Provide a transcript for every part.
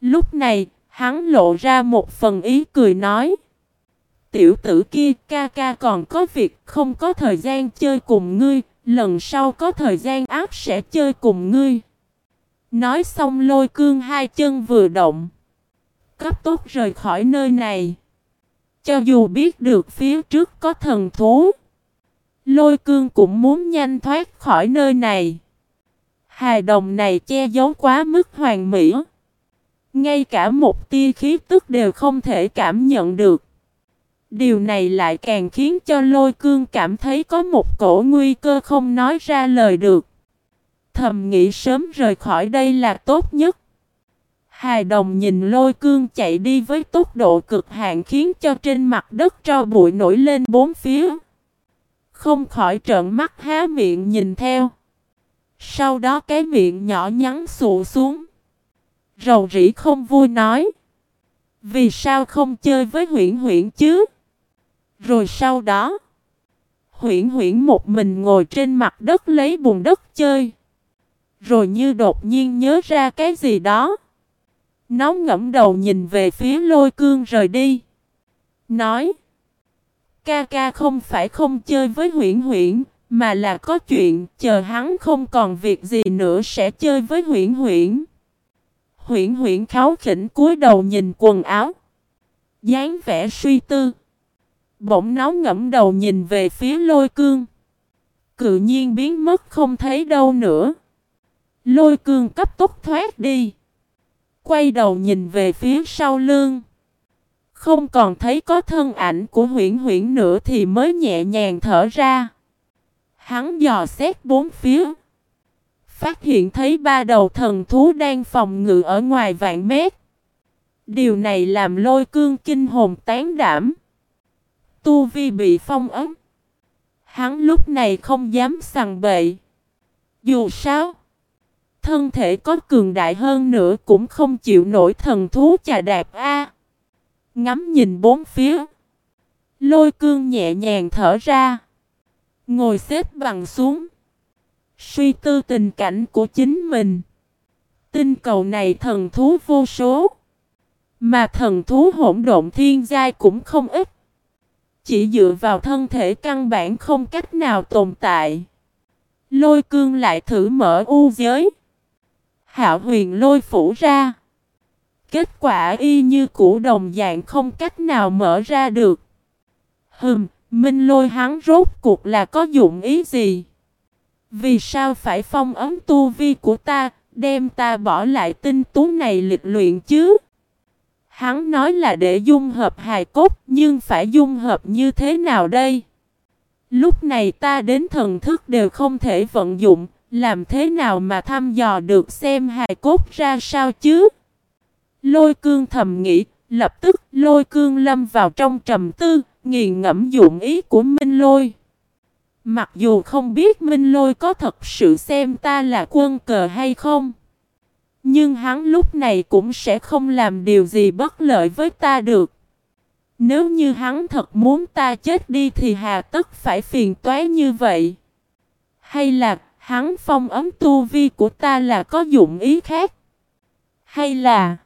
Lúc này, hắn lộ ra một phần ý cười nói. Tiểu tử kia ca ca còn có việc không có thời gian chơi cùng ngươi, lần sau có thời gian áp sẽ chơi cùng ngươi. Nói xong lôi cương hai chân vừa động. Cấp tốc rời khỏi nơi này. Cho dù biết được phía trước có thần thú. Lôi cương cũng muốn nhanh thoát khỏi nơi này. Hài đồng này che giấu quá mức hoàn mỹ. Ngay cả một tia khí tức đều không thể cảm nhận được. Điều này lại càng khiến cho lôi cương cảm thấy có một cổ nguy cơ không nói ra lời được. Thầm nghĩ sớm rời khỏi đây là tốt nhất. Hài đồng nhìn lôi cương chạy đi với tốc độ cực hạn khiến cho trên mặt đất tro bụi nổi lên bốn phía. Không khỏi trợn mắt há miệng nhìn theo. Sau đó cái miệng nhỏ nhắn sụ xuống. Rầu rĩ không vui nói. Vì sao không chơi với huyện huyện chứ? Rồi sau đó, huyện huyện một mình ngồi trên mặt đất lấy bùn đất chơi. Rồi như đột nhiên nhớ ra cái gì đó. Nó ngẫm đầu nhìn về phía lôi cương rời đi. Nói. Ca ca không phải không chơi với huyện huyện, mà là có chuyện chờ hắn không còn việc gì nữa sẽ chơi với huyện huyện. Huyển huyển kháu khỉnh cúi đầu nhìn quần áo. dáng vẻ suy tư. Bỗng nó ngẫm đầu nhìn về phía lôi cương. Cự nhiên biến mất không thấy đâu nữa. Lôi cương cấp tốc thoát đi. Quay đầu nhìn về phía sau lưng. Không còn thấy có thân ảnh của huyển huyển nữa thì mới nhẹ nhàng thở ra. Hắn dò xét bốn phía. Phát hiện thấy ba đầu thần thú đang phòng ngự ở ngoài vạn mét. Điều này làm lôi cương kinh hồn tán đảm. Tu Vi bị phong ấn Hắn lúc này không dám sằng bậy. Dù sao, thân thể có cường đại hơn nữa cũng không chịu nổi thần thú chà đạp A. Ngắm nhìn bốn phía. Lôi cương nhẹ nhàng thở ra. Ngồi xếp bằng xuống. Suy tư tình cảnh của chính mình. Tinh cầu này thần thú vô số. Mà thần thú hỗn độn thiên giai cũng không ít. Chỉ dựa vào thân thể căn bản không cách nào tồn tại. Lôi cương lại thử mở u giới. Hạo huyền lôi phủ ra. Kết quả y như củ đồng dạng không cách nào mở ra được. Hừm, minh lôi hắn rốt cuộc là có dụng ý gì? Vì sao phải phong ấm tu vi của ta, đem ta bỏ lại tinh tú này lịch luyện chứ? Hắn nói là để dung hợp hài cốt, nhưng phải dung hợp như thế nào đây? Lúc này ta đến thần thức đều không thể vận dụng, làm thế nào mà thăm dò được xem hài cốt ra sao chứ? Lôi cương thầm nghĩ, lập tức lôi cương lâm vào trong trầm tư, nghiền ngẫm dụng ý của Minh Lôi. Mặc dù không biết Minh Lôi có thật sự xem ta là quân cờ hay không. Nhưng hắn lúc này cũng sẽ không làm điều gì bất lợi với ta được. Nếu như hắn thật muốn ta chết đi thì hà tất phải phiền toái như vậy. Hay là hắn phong ấm tu vi của ta là có dụng ý khác? Hay là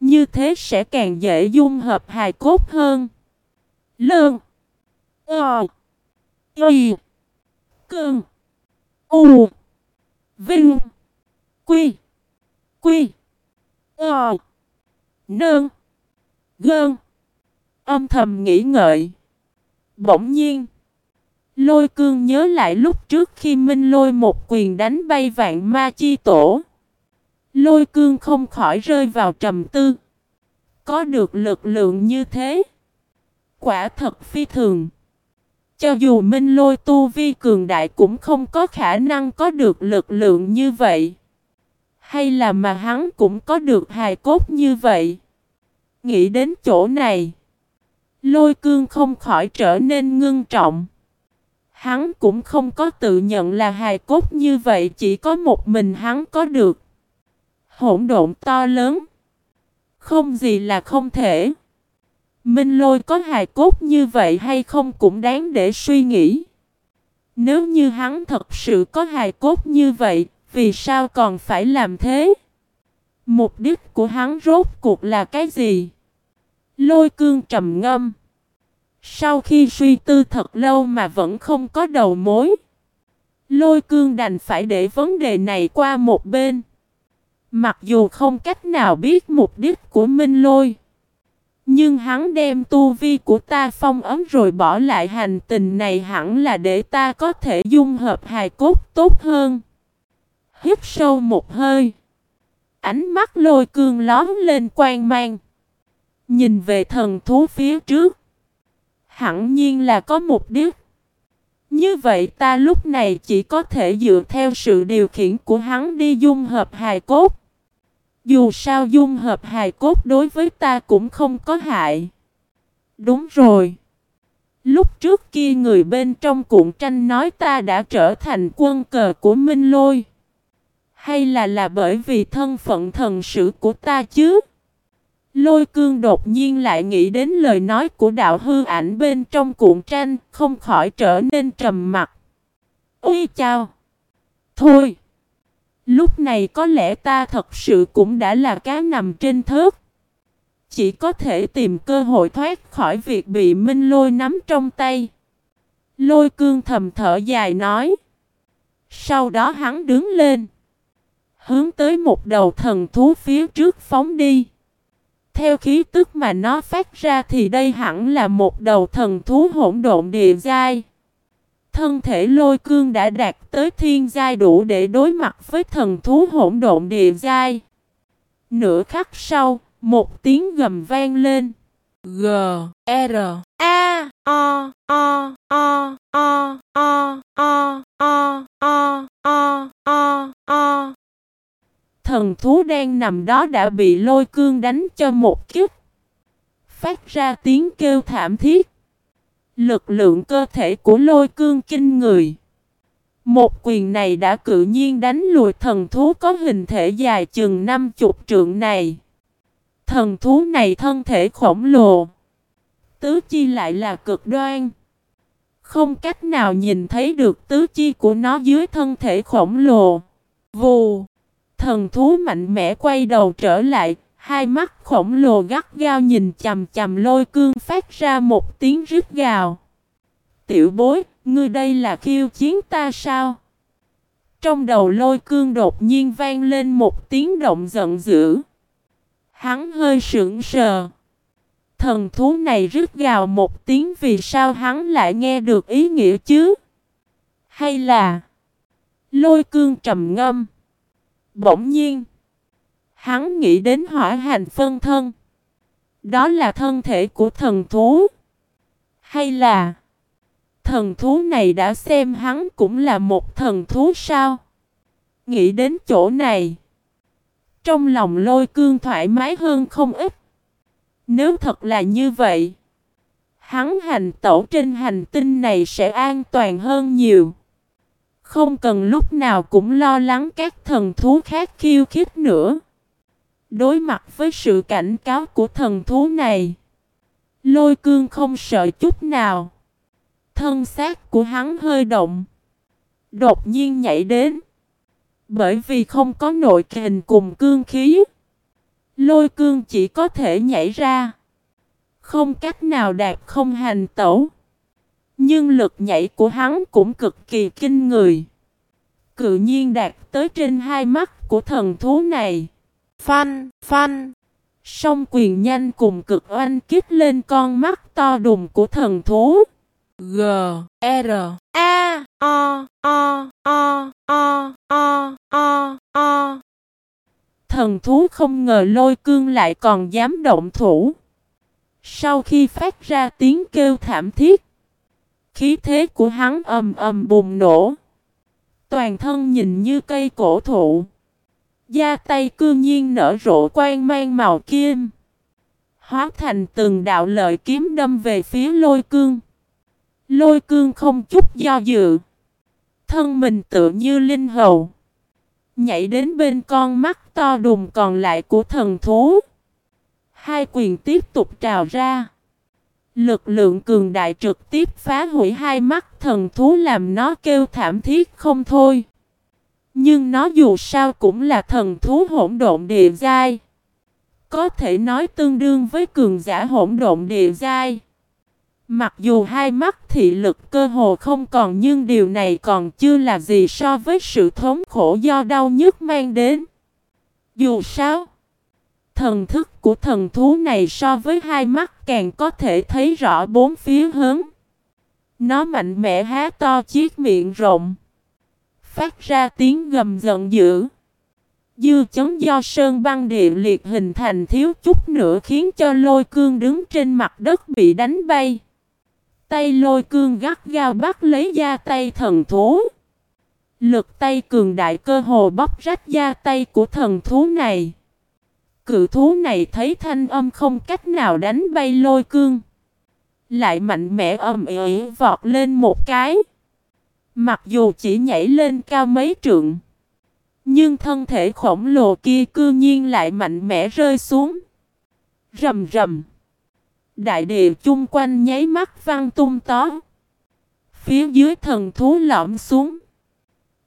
như thế sẽ càng dễ dung hợp hài cốt hơn? Lương Ờ Y Cơn U Vinh Quy Quy. Ờ. Nương. Gơn. Âm thầm nghĩ ngợi. Bỗng nhiên. Lôi cương nhớ lại lúc trước khi Minh lôi một quyền đánh bay vạn ma chi tổ. Lôi cương không khỏi rơi vào trầm tư. Có được lực lượng như thế. Quả thật phi thường. Cho dù Minh lôi tu vi cường đại cũng không có khả năng có được lực lượng như vậy. Hay là mà hắn cũng có được hài cốt như vậy? Nghĩ đến chỗ này. Lôi cương không khỏi trở nên ngưng trọng. Hắn cũng không có tự nhận là hài cốt như vậy, chỉ có một mình hắn có được. Hỗn độn to lớn. Không gì là không thể. Minh lôi có hài cốt như vậy hay không cũng đáng để suy nghĩ. Nếu như hắn thật sự có hài cốt như vậy, vì sao còn phải làm thế? Mục đích của hắn rốt cuộc là cái gì? Lôi cương trầm ngâm. Sau khi suy tư thật lâu mà vẫn không có đầu mối. Lôi cương đành phải để vấn đề này qua một bên. Mặc dù không cách nào biết mục đích của Minh Lôi. Nhưng hắn đem tu vi của ta phong ấm rồi bỏ lại hành tình này hẳn là để ta có thể dung hợp hài cốt tốt hơn. Hít sâu một hơi. Ánh mắt lôi cương lóm lên quan mang. Nhìn về thần thú phía trước. Hẳn nhiên là có mục đích. Như vậy ta lúc này chỉ có thể dựa theo sự điều khiển của hắn đi dung hợp hài cốt. Dù sao dung hợp hài cốt đối với ta cũng không có hại. Đúng rồi. Lúc trước kia người bên trong cuộn tranh nói ta đã trở thành quân cờ của Minh Lôi. Hay là là bởi vì thân phận thần sử của ta chứ? Lôi cương đột nhiên lại nghĩ đến lời nói của đạo hư ảnh bên trong cuộn tranh, không khỏi trở nên trầm mặt. ui chào! Thôi! Lúc này có lẽ ta thật sự cũng đã là cá nằm trên thớt. Chỉ có thể tìm cơ hội thoát khỏi việc bị Minh Lôi nắm trong tay. Lôi cương thầm thở dài nói. Sau đó hắn đứng lên. Hướng tới một đầu thần thú phía trước phóng đi. Theo khí tức mà nó phát ra thì đây hẳn là một đầu thần thú hỗn độn địa giai. Thân thể lôi cương đã đạt tới thiên giai đủ để đối mặt với thần thú hỗn độn địa giai. Nửa khắc sau, một tiếng gầm vang lên. G, R, A, O, O, O, O, O, O, O, O, O, O, O. Thần thú đang nằm đó đã bị lôi cương đánh cho một kiếp. Phát ra tiếng kêu thảm thiết. Lực lượng cơ thể của lôi cương kinh người. Một quyền này đã cự nhiên đánh lùi thần thú có hình thể dài chừng năm chục trượng này. Thần thú này thân thể khổng lồ. Tứ chi lại là cực đoan. Không cách nào nhìn thấy được tứ chi của nó dưới thân thể khổng lồ. Vù. Thần thú mạnh mẽ quay đầu trở lại. Hai mắt khổng lồ gắt gao nhìn chầm chầm lôi cương phát ra một tiếng rít gào. Tiểu bối, ngươi đây là khiêu chiến ta sao? Trong đầu lôi cương đột nhiên vang lên một tiếng động giận dữ. Hắn hơi sững sờ. Thần thú này rít gào một tiếng vì sao hắn lại nghe được ý nghĩa chứ? Hay là lôi cương trầm ngâm? Bỗng nhiên, hắn nghĩ đến hỏa hành phân thân. Đó là thân thể của thần thú. Hay là thần thú này đã xem hắn cũng là một thần thú sao? Nghĩ đến chỗ này. Trong lòng lôi cương thoải mái hơn không ít. Nếu thật là như vậy. Hắn hành tẩu trên hành tinh này sẽ an toàn hơn nhiều. Không cần lúc nào cũng lo lắng các thần thú khác khiêu khích nữa. Đối mặt với sự cảnh cáo của thần thú này. Lôi cương không sợ chút nào. Thân xác của hắn hơi động. Đột nhiên nhảy đến. Bởi vì không có nội kình cùng cương khí. Lôi cương chỉ có thể nhảy ra. Không cách nào đạt không hành tẩu. Nhưng lực nhảy của hắn cũng cực kỳ kinh người. Cự nhiên đạt tới trên hai mắt của thần thú này. Phanh, phanh. Song quyền nhanh cùng cực oanh kích lên con mắt to đùng của thần thú. G, R, A, O, O, O, O, O, O, O. Thần thú không ngờ lôi cương lại còn dám động thủ. Sau khi phát ra tiếng kêu thảm thiết, khí thế của hắn ầm ầm bùng nổ. Toàn thân nhìn như cây cổ thụ. Da tay cương nhiên nở rộ quang mang màu kim. Hóa thành từng đạo lợi kiếm đâm về phía lôi cương. Lôi cương không chút do dự. Thân mình tự như linh hầu. Nhảy đến bên con mắt to đùng còn lại của thần thú. Hai quyền tiếp tục trào ra. Lực lượng cường đại trực tiếp phá hủy hai mắt thần thú làm nó kêu thảm thiết không thôi. Nhưng nó dù sao cũng là thần thú hỗn độn địa giai. Có thể nói tương đương với cường giả hỗn độn địa giai. Mặc dù hai mắt thị lực cơ hồ không còn nhưng điều này còn chưa là gì so với sự thống khổ do đau nhức mang đến. Dù sao, thần thức của thần thú này so với hai mắt càng có thể thấy rõ bốn phía hướng. Nó mạnh mẽ há to chiếc miệng rộng. Phát ra tiếng gầm giận dữ. Dư chấn do sơn băng địa liệt hình thành thiếu chút nữa khiến cho lôi cương đứng trên mặt đất bị đánh bay. Tay lôi cương gắt gao bắt lấy da tay thần thú. Lực tay cường đại cơ hồ bóc rách da tay của thần thú này. Cự thú này thấy thanh âm không cách nào đánh bay lôi cương. Lại mạnh mẽ ầm ĩ vọt lên một cái. Mặc dù chỉ nhảy lên cao mấy trượng. Nhưng thân thể khổng lồ kia cư nhiên lại mạnh mẽ rơi xuống. Rầm rầm. Đại địa chung quanh nháy mắt văng tung tó. Phía dưới thần thú lõm xuống.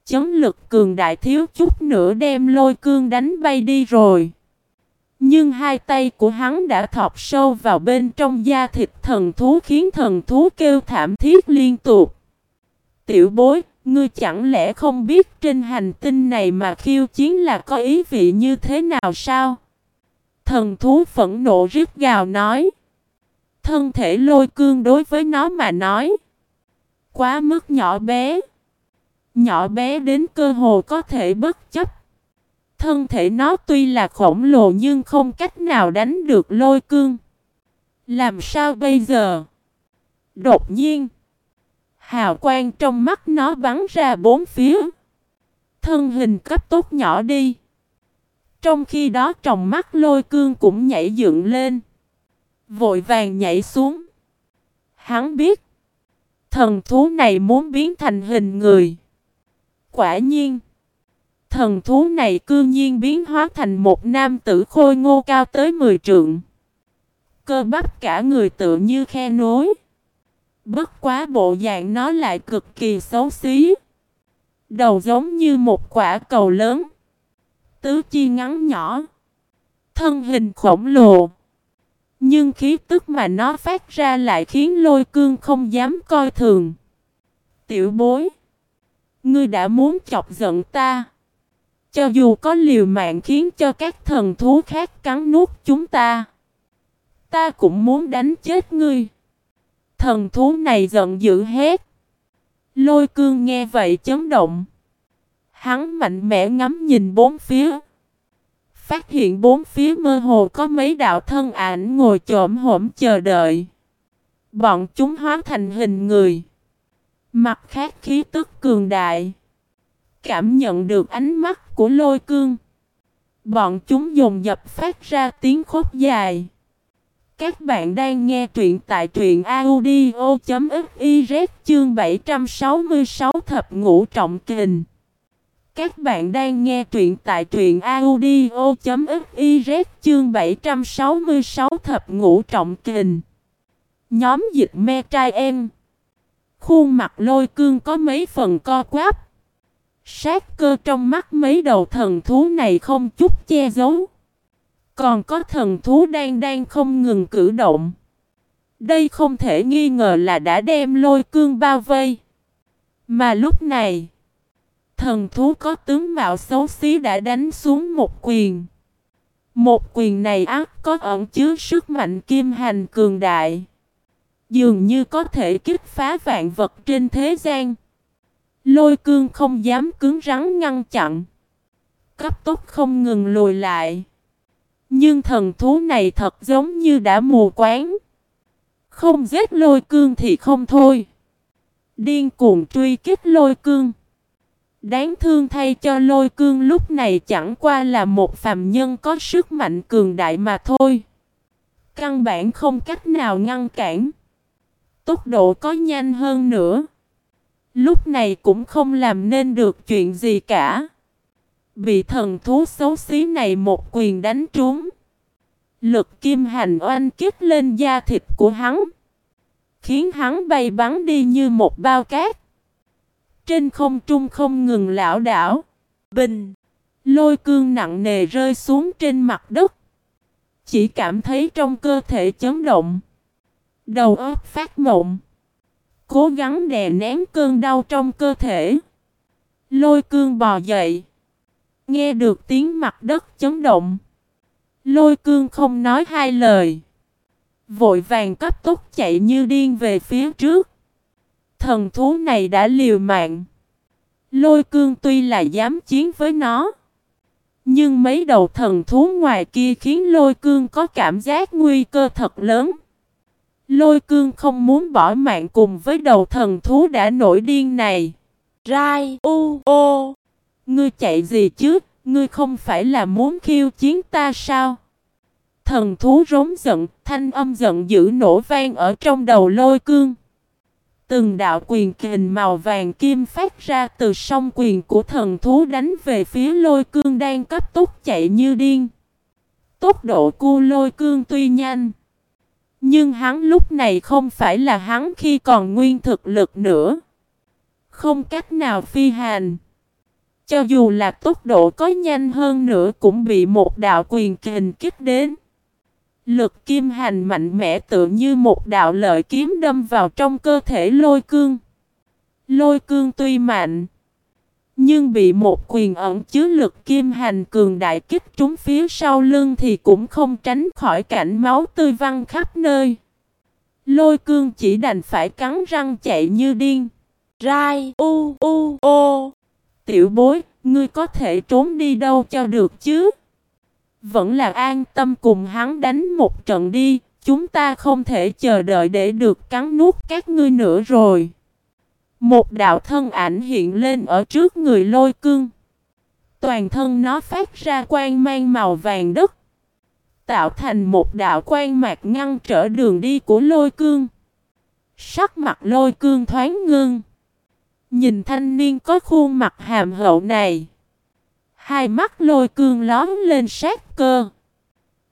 Chấn lực cường đại thiếu chút nữa đem lôi cương đánh bay đi rồi. Nhưng hai tay của hắn đã thọc sâu vào bên trong da thịt thần thú khiến thần thú kêu thảm thiết liên tục. Tiểu bối, ngươi chẳng lẽ không biết trên hành tinh này mà khiêu chiến là có ý vị như thế nào sao? Thần thú phẫn nộ rít gào nói. Thân thể lôi cương đối với nó mà nói. Quá mức nhỏ bé. Nhỏ bé đến cơ hồ có thể bất chấp. Thân thể nó tuy là khổng lồ nhưng không cách nào đánh được lôi cương. Làm sao bây giờ? Đột nhiên. Hào quang trong mắt nó bắn ra bốn phía. Thân hình cấp tốt nhỏ đi. Trong khi đó trong mắt lôi cương cũng nhảy dựng lên. Vội vàng nhảy xuống. Hắn biết. Thần thú này muốn biến thành hình người. Quả nhiên. Thần thú này cư nhiên biến hóa thành một nam tử khôi ngô cao tới 10 trượng. Cơ bắp cả người tự như khe nối. Bất quá bộ dạng nó lại cực kỳ xấu xí. Đầu giống như một quả cầu lớn. Tứ chi ngắn nhỏ. Thân hình khổng lồ. Nhưng khí tức mà nó phát ra lại khiến lôi cương không dám coi thường. Tiểu bối. Ngươi đã muốn chọc giận ta. Cho dù có liều mạng khiến cho các thần thú khác cắn nuốt chúng ta. Ta cũng muốn đánh chết ngươi. Thần thú này giận dữ hết. Lôi cương nghe vậy chấn động. Hắn mạnh mẽ ngắm nhìn bốn phía. Phát hiện bốn phía mơ hồ có mấy đạo thân ảnh ngồi trộm hổm chờ đợi. Bọn chúng hóa thành hình người. Mặt khác khí tức cường đại. Cảm nhận được ánh mắt của lôi cương. Bọn chúng dồn dập phát ra tiếng khóc dài. Các bạn đang nghe truyện tại truyện audio.fiz chương 766 thập ngũ trọng kình. Các bạn đang nghe truyện tại truyện audio.fiz chương 766 thập ngũ trọng kình. Nhóm dịch me trai em. Khuôn mặt lôi cương có mấy phần co quáp. Sát cơ trong mắt mấy đầu thần thú này không chút che giấu. Còn có thần thú đang đang không ngừng cử động. Đây không thể nghi ngờ là đã đem lôi cương bao vây. Mà lúc này, thần thú có tướng mạo xấu xí đã đánh xuống một quyền. Một quyền này ác có ẩn chứa sức mạnh kim hành cường đại. Dường như có thể kích phá vạn vật trên thế gian. Lôi cương không dám cứng rắn ngăn chặn. Cấp tốc không ngừng lùi lại. Nhưng thần thú này thật giống như đã mù quáng. Không giết lôi cương thì không thôi. Điên cuồng truy kích lôi cương. Đáng thương thay cho lôi cương lúc này chẳng qua là một phàm nhân có sức mạnh cường đại mà thôi. Căn bản không cách nào ngăn cản. Tốc độ có nhanh hơn nữa. Lúc này cũng không làm nên được chuyện gì cả. Bị thần thú xấu xí này một quyền đánh trúng. Lực kim hành oanh kích lên da thịt của hắn. Khiến hắn bay bắn đi như một bao cát. Trên không trung không ngừng lão đảo. bình. Lôi cương nặng nề rơi xuống trên mặt đất. Chỉ cảm thấy trong cơ thể chấn động. Đầu óc phát mộng. Cố gắng đè nén cơn đau trong cơ thể. Lôi cương bò dậy. Nghe được tiếng mặt đất chấn động. Lôi cương không nói hai lời. Vội vàng cấp tốc chạy như điên về phía trước. Thần thú này đã liều mạng. Lôi cương tuy là dám chiến với nó. Nhưng mấy đầu thần thú ngoài kia khiến lôi cương có cảm giác nguy cơ thật lớn. Lôi cương không muốn bỏ mạng cùng với đầu thần thú đã nổi điên này. Rai, u, O Ngươi chạy gì chứ? Ngươi không phải là muốn khiêu chiến ta sao? Thần thú rống giận, thanh âm giận dữ nổ vang ở trong đầu lôi cương. Từng đạo quyền kình màu vàng kim phát ra từ song quyền của thần thú đánh về phía lôi cương đang cấp tốc chạy như điên. Tốc độ cu lôi cương tuy nhanh. Nhưng hắn lúc này không phải là hắn khi còn nguyên thực lực nữa. Không cách nào phi hành. Cho dù là tốc độ có nhanh hơn nữa cũng bị một đạo quyền kình kích đến. Lực kim hành mạnh mẽ tự như một đạo lợi kiếm đâm vào trong cơ thể lôi cương. Lôi cương tuy mạnh, nhưng bị một quyền ẩn chứa lực kim hành cường đại kích trúng phía sau lưng thì cũng không tránh khỏi cảnh máu tươi văng khắp nơi. Lôi cương chỉ đành phải cắn răng chạy như điên. Rai u u ô. Tiểu bối, ngươi có thể trốn đi đâu cho được chứ? Vẫn là an tâm cùng hắn đánh một trận đi, chúng ta không thể chờ đợi để được cắn nuốt các ngươi nữa rồi. Một đạo thân ảnh hiện lên ở trước người lôi cương. Toàn thân nó phát ra quang mang màu vàng đất. Tạo thành một đạo quang mạc ngăn trở đường đi của lôi cương. Sắc mặt lôi cương thoáng ngưng. Nhìn thanh niên có khuôn mặt hàm hậu này. Hai mắt lôi cương lóm lên sát cơ.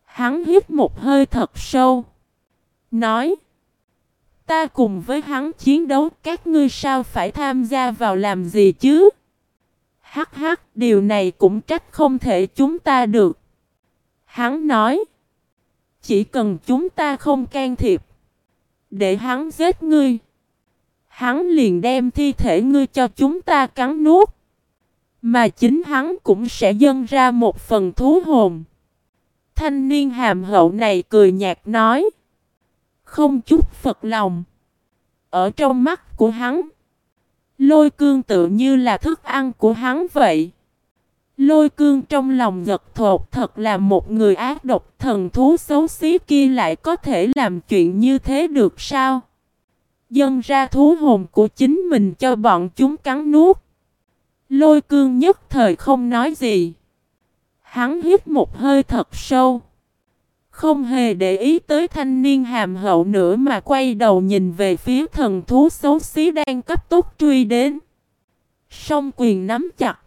Hắn hít một hơi thật sâu. Nói. Ta cùng với hắn chiến đấu các ngươi sao phải tham gia vào làm gì chứ? Hắc hắc, điều này cũng trách không thể chúng ta được. Hắn nói. Chỉ cần chúng ta không can thiệp. Để hắn giết ngươi. Hắn liền đem thi thể ngươi cho chúng ta cắn nuốt. Mà chính hắn cũng sẽ dâng ra một phần thú hồn. Thanh niên hàm hậu này cười nhạt nói. Không chút phật lòng. Ở trong mắt của hắn. Lôi cương tự như là thức ăn của hắn vậy. Lôi cương trong lòng giật thột thật là một người ác độc, thần thú xấu xí kia lại có thể làm chuyện như thế được sao? Dâng ra thú hồn của chính mình cho bọn chúng cắn nuốt. Lôi cương nhất thời không nói gì. Hắn hít một hơi thật sâu. Không hề để ý tới thanh niên hàm hậu nữa mà quay đầu nhìn về phía thần thú xấu xí đang cấp tốc truy đến. Song quyền nắm chặt.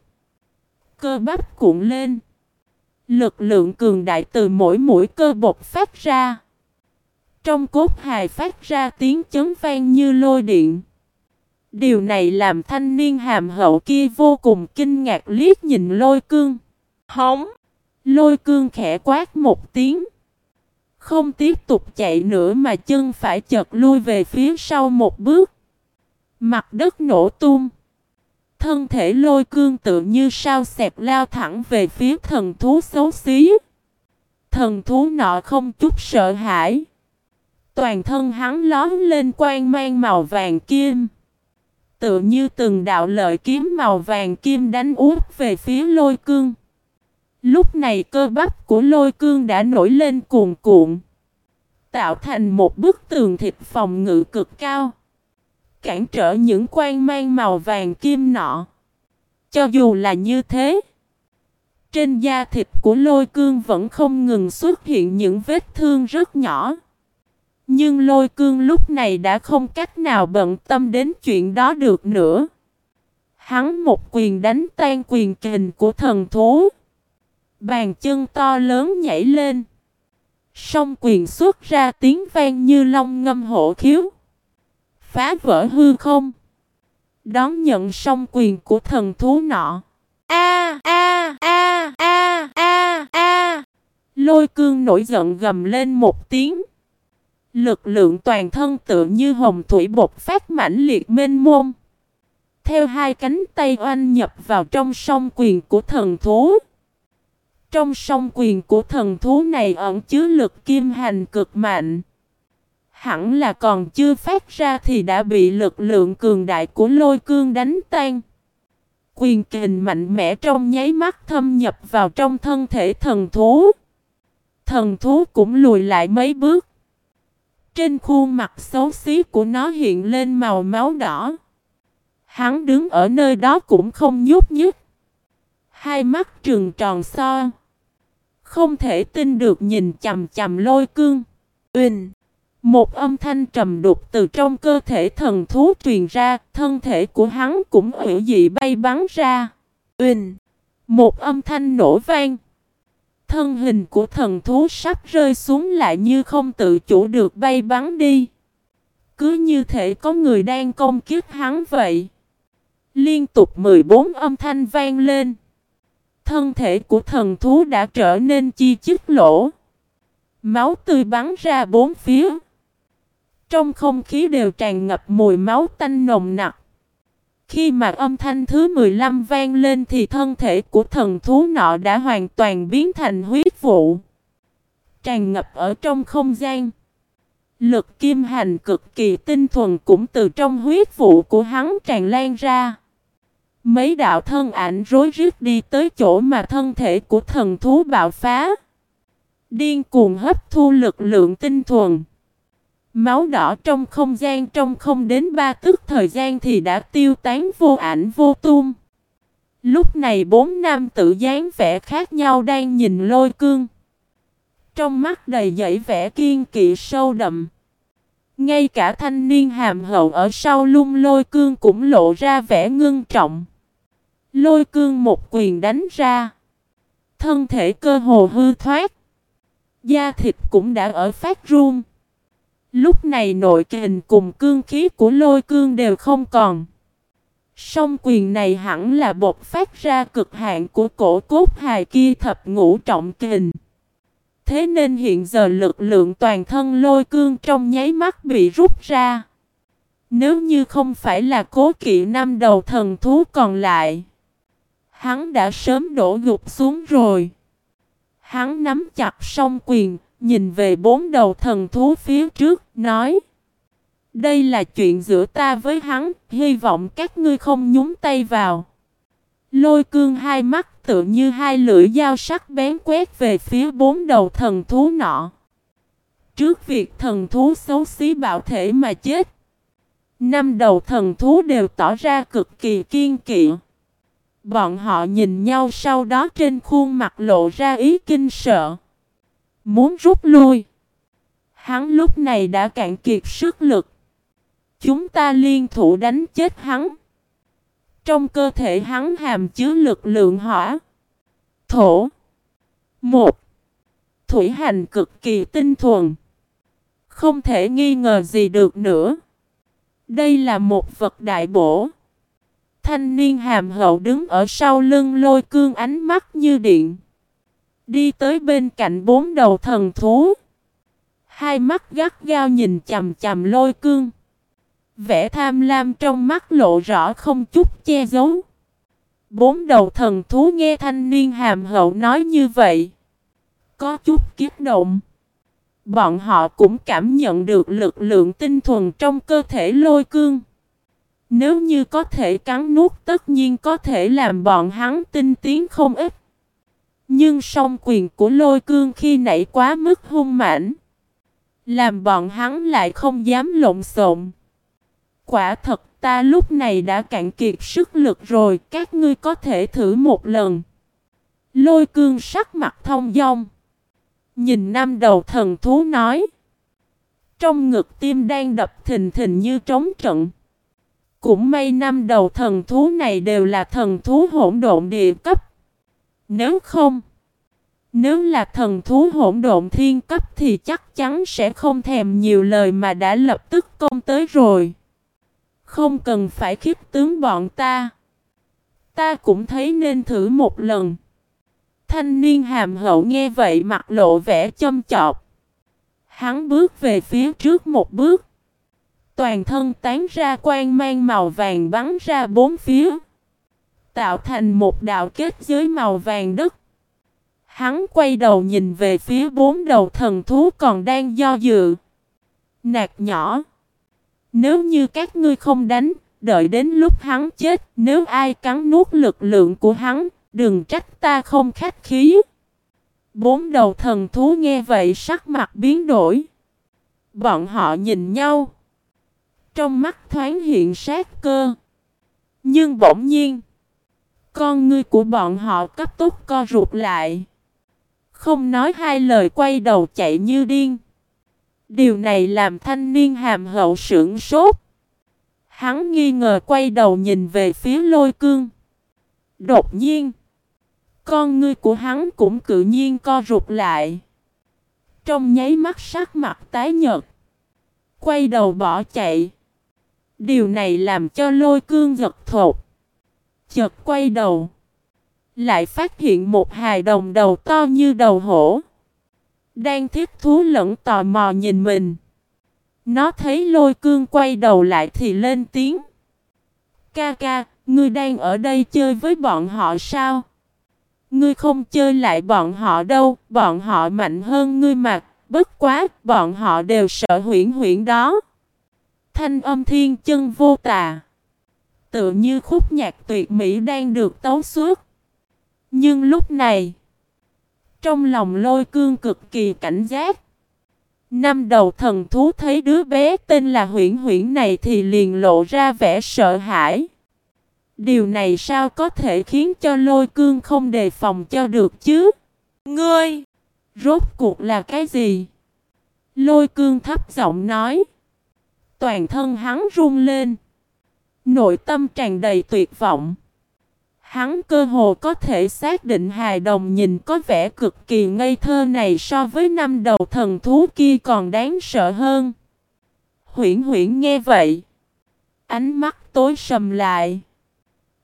Cơ bắp cuộn lên. Lực lượng cường đại từ mỗi mũi cơ bột phát ra. Trong cốt hài phát ra tiếng chấn vang như lôi điện. Điều này làm thanh niên hàm hậu kia vô cùng kinh ngạc liếc nhìn lôi cương. Hống! Lôi cương khẽ quát một tiếng. Không tiếp tục chạy nữa mà chân phải chợt lui về phía sau một bước. Mặt đất nổ tung. Thân thể lôi cương tự như sao xẹp lao thẳng về phía thần thú xấu xí. Thần thú nọ không chút sợ hãi. Toàn thân hắn lóm lên quang mang màu vàng kim. Tự như từng đạo lợi kiếm màu vàng kim đánh úp về phía lôi cương. Lúc này cơ bắp của lôi cương đã nổi lên cuồn cuộn. Tạo thành một bức tường thịt phòng ngự cực cao. Cản trở những quan mang màu vàng kim nọ. Cho dù là như thế. Trên da thịt của lôi cương vẫn không ngừng xuất hiện những vết thương rất nhỏ. Nhưng lôi cương lúc này đã không cách nào bận tâm đến chuyện đó được nữa. Hắn một quyền đánh tan quyền kình của thần thú. Bàn chân to lớn nhảy lên. Song quyền xuất ra tiếng vang như long ngâm hổ khiếu. Phá vỡ hư không. Đón nhận song quyền của thần thú nọ. A a a a a a. Lôi cương nổi giận gầm lên một tiếng. Lực lượng toàn thân tựa như hồng thủy bột phát mãnh liệt mênh mông. Theo hai cánh tay oanh nhập vào trong song quyền của thần thú. Trong song quyền của thần thú này ẩn chứa lực kim hành cực mạnh. Hẳn là còn chưa phát ra thì đã bị lực lượng cường đại của lôi cương đánh tan. Quyền kình mạnh mẽ trong nháy mắt thâm nhập vào trong thân thể thần thú. Thần thú cũng lùi lại mấy bước. Trên khuôn mặt xấu xí của nó hiện lên màu máu đỏ. Hắn đứng ở nơi đó cũng không nhúc nhích. Hai mắt trừng tròn so. Không thể tin được nhìn chầm chầm lôi cương. Uỳnh. Một âm thanh trầm đục từ trong cơ thể thần thú truyền ra, thân thể của hắn cũng hữu dị bay bắn ra. Uỳnh. Một âm thanh nổ vang. Thân hình của thần thú sắp rơi xuống lại như không tự chủ được bay bắn đi. Cứ như thể có người đang công kiếp hắn vậy. Liên tục 14 âm thanh vang lên. Thân thể của thần thú đã trở nên chi chít lỗ. Máu tươi bắn ra bốn phía. Trong không khí đều tràn ngập mùi máu tanh nồng nặc. Khi mà âm thanh thứ 15 vang lên thì thân thể của thần thú nọ đã hoàn toàn biến thành huyết vụ. Tràn ngập ở trong không gian. Lực kim hành cực kỳ tinh thuần cũng từ trong huyết vụ của hắn tràn lan ra. Mấy đạo thân ảnh rối rít đi tới chỗ mà thân thể của thần thú bạo phá. Điên cuồng hấp thu lực lượng tinh thuần. Máu đỏ trong không gian, trong không đến ba tức thời gian thì đã tiêu tán vô ảnh vô tung. Lúc này bốn nam tử dáng vẻ khác nhau đang nhìn lôi cương. Trong mắt đầy dẫy vẻ kiên kỵ sâu đậm. Ngay cả thanh niên hàm hậu ở sau lung lôi cương cũng lộ ra vẻ ngưng trọng. Lôi cương một quyền đánh ra. Thân thể cơ hồ hư thoát. Da thịt cũng đã ở phát run. Lúc này nội kình cùng cương khí của lôi cương đều không còn. Song quyền này hẳn là bột phát ra cực hạn của cổ cốt hài kia thập ngũ trọng kình. Thế nên hiện giờ lực lượng toàn thân lôi cương trong nháy mắt bị rút ra. Nếu như không phải là cố kỵ năm đầu thần thú còn lại. Hắn đã sớm đổ gục xuống rồi. Hắn nắm chặt song quyền, nhìn về bốn đầu thần thú phía trước, nói Đây là chuyện giữa ta với hắn, hy vọng các ngươi không nhúng tay vào. Lôi cương hai mắt tự như hai lưỡi dao sắc bén quét về phía bốn đầu thần thú nọ. Trước việc thần thú xấu xí bạo thể mà chết, năm đầu thần thú đều tỏ ra cực kỳ kiên kỵ. Bọn họ nhìn nhau sau đó trên khuôn mặt lộ ra ý kinh sợ. Muốn rút lui. Hắn lúc này đã cạn kiệt sức lực. Chúng ta liên thủ đánh chết hắn. Trong cơ thể hắn hàm chứa lực lượng hỏa. Thổ. Một. Thủy hành cực kỳ tinh thuần. Không thể nghi ngờ gì được nữa. Đây là một vật đại bổ. Thanh niên hàm hậu đứng ở sau lưng lôi cương ánh mắt như điện. Đi tới bên cạnh bốn đầu thần thú. Hai mắt gắt gao nhìn chầm chầm lôi cương. Vẻ tham lam trong mắt lộ rõ không chút che giấu. Bốn đầu thần thú nghe thanh niên hàm hậu nói như vậy. Có chút kiếp động. Bọn họ cũng cảm nhận được lực lượng tinh thuần trong cơ thể lôi cương. Nếu như có thể cắn nuốt, tất nhiên có thể làm bọn hắn tinh tiến không ít. Nhưng song quyền của lôi cương khi nãy quá mức hung mãnh. Làm bọn hắn lại không dám lộn xộn. Quả thật ta lúc này đã cạn kiệt sức lực rồi, các ngươi có thể thử một lần. Lôi cương sắc mặt thông dong. Nhìn năm đầu thần thú nói. Trong ngực tim đang đập thình thình như trống trận. Cũng may năm đầu thần thú này đều là thần thú hỗn độn địa cấp. Nếu không, nếu là thần thú hỗn độn thiên cấp thì chắc chắn sẽ không thèm nhiều lời mà đã lập tức công tới rồi. Không cần phải khiếp tướng bọn ta. Ta cũng thấy nên thử một lần. Thanh niên hàm hậu nghe vậy mặt lộ vẻ châm chọc. Hắn bước về phía trước một bước. Toàn thân tán ra quang mang màu vàng bắn ra bốn phía. Tạo thành một đạo kết giới màu vàng đất. Hắn quay đầu nhìn về phía bốn đầu thần thú còn đang do dự. Nạt nhỏ. Nếu như các ngươi không đánh, đợi đến lúc hắn chết, nếu ai cắn nuốt lực lượng của hắn, đừng trách ta không khách khí. Bốn đầu thần thú nghe vậy sắc mặt biến đổi. Bọn họ nhìn nhau. Trong mắt thoáng hiện sát cơ. Nhưng bỗng nhiên, con ngươi của bọn họ cấp tốc co rụt lại. Không nói hai lời quay đầu chạy như điên. Điều này làm thanh niên hàm hậu sưởng sốt. Hắn nghi ngờ quay đầu nhìn về phía lôi cương. Đột nhiên, con ngươi của hắn cũng cự nhiên co rụt lại. Trong nháy mắt sắc mặt tái nhợt. Quay đầu bỏ chạy. Điều này làm cho lôi cương giật thột. Chợt quay đầu. Lại phát hiện một hài đồng đầu to như đầu hổ. Đang thiết thú lẫn tò mò nhìn mình. Nó thấy lôi cương quay đầu lại thì lên tiếng. Ca ca, ngươi đang ở đây chơi với bọn họ sao? Ngươi không chơi lại bọn họ đâu, bọn họ mạnh hơn ngươi mà, bất quá, bọn họ đều sợ huyển huyển đó. Thanh âm thiên chân vô tà. Tựa như khúc nhạc tuyệt mỹ đang được tấu suốt. Nhưng lúc này, trong lòng lôi cương cực kỳ cảnh giác. Năm đầu thần thú thấy đứa bé tên là huyển huyển này thì liền lộ ra vẻ sợ hãi. Điều này sao có thể khiến cho lôi cương không đề phòng cho được chứ? Ngươi! Rốt cuộc là cái gì? Lôi cương thấp giọng nói. Toàn thân hắn run lên. Nội tâm tràn đầy tuyệt vọng. Hắn cơ hồ có thể xác định hài đồng nhìn có vẻ cực kỳ ngây thơ này so với năm đầu thần thú kia còn đáng sợ hơn. Huyển huyển nghe vậy. Ánh mắt tối sầm lại.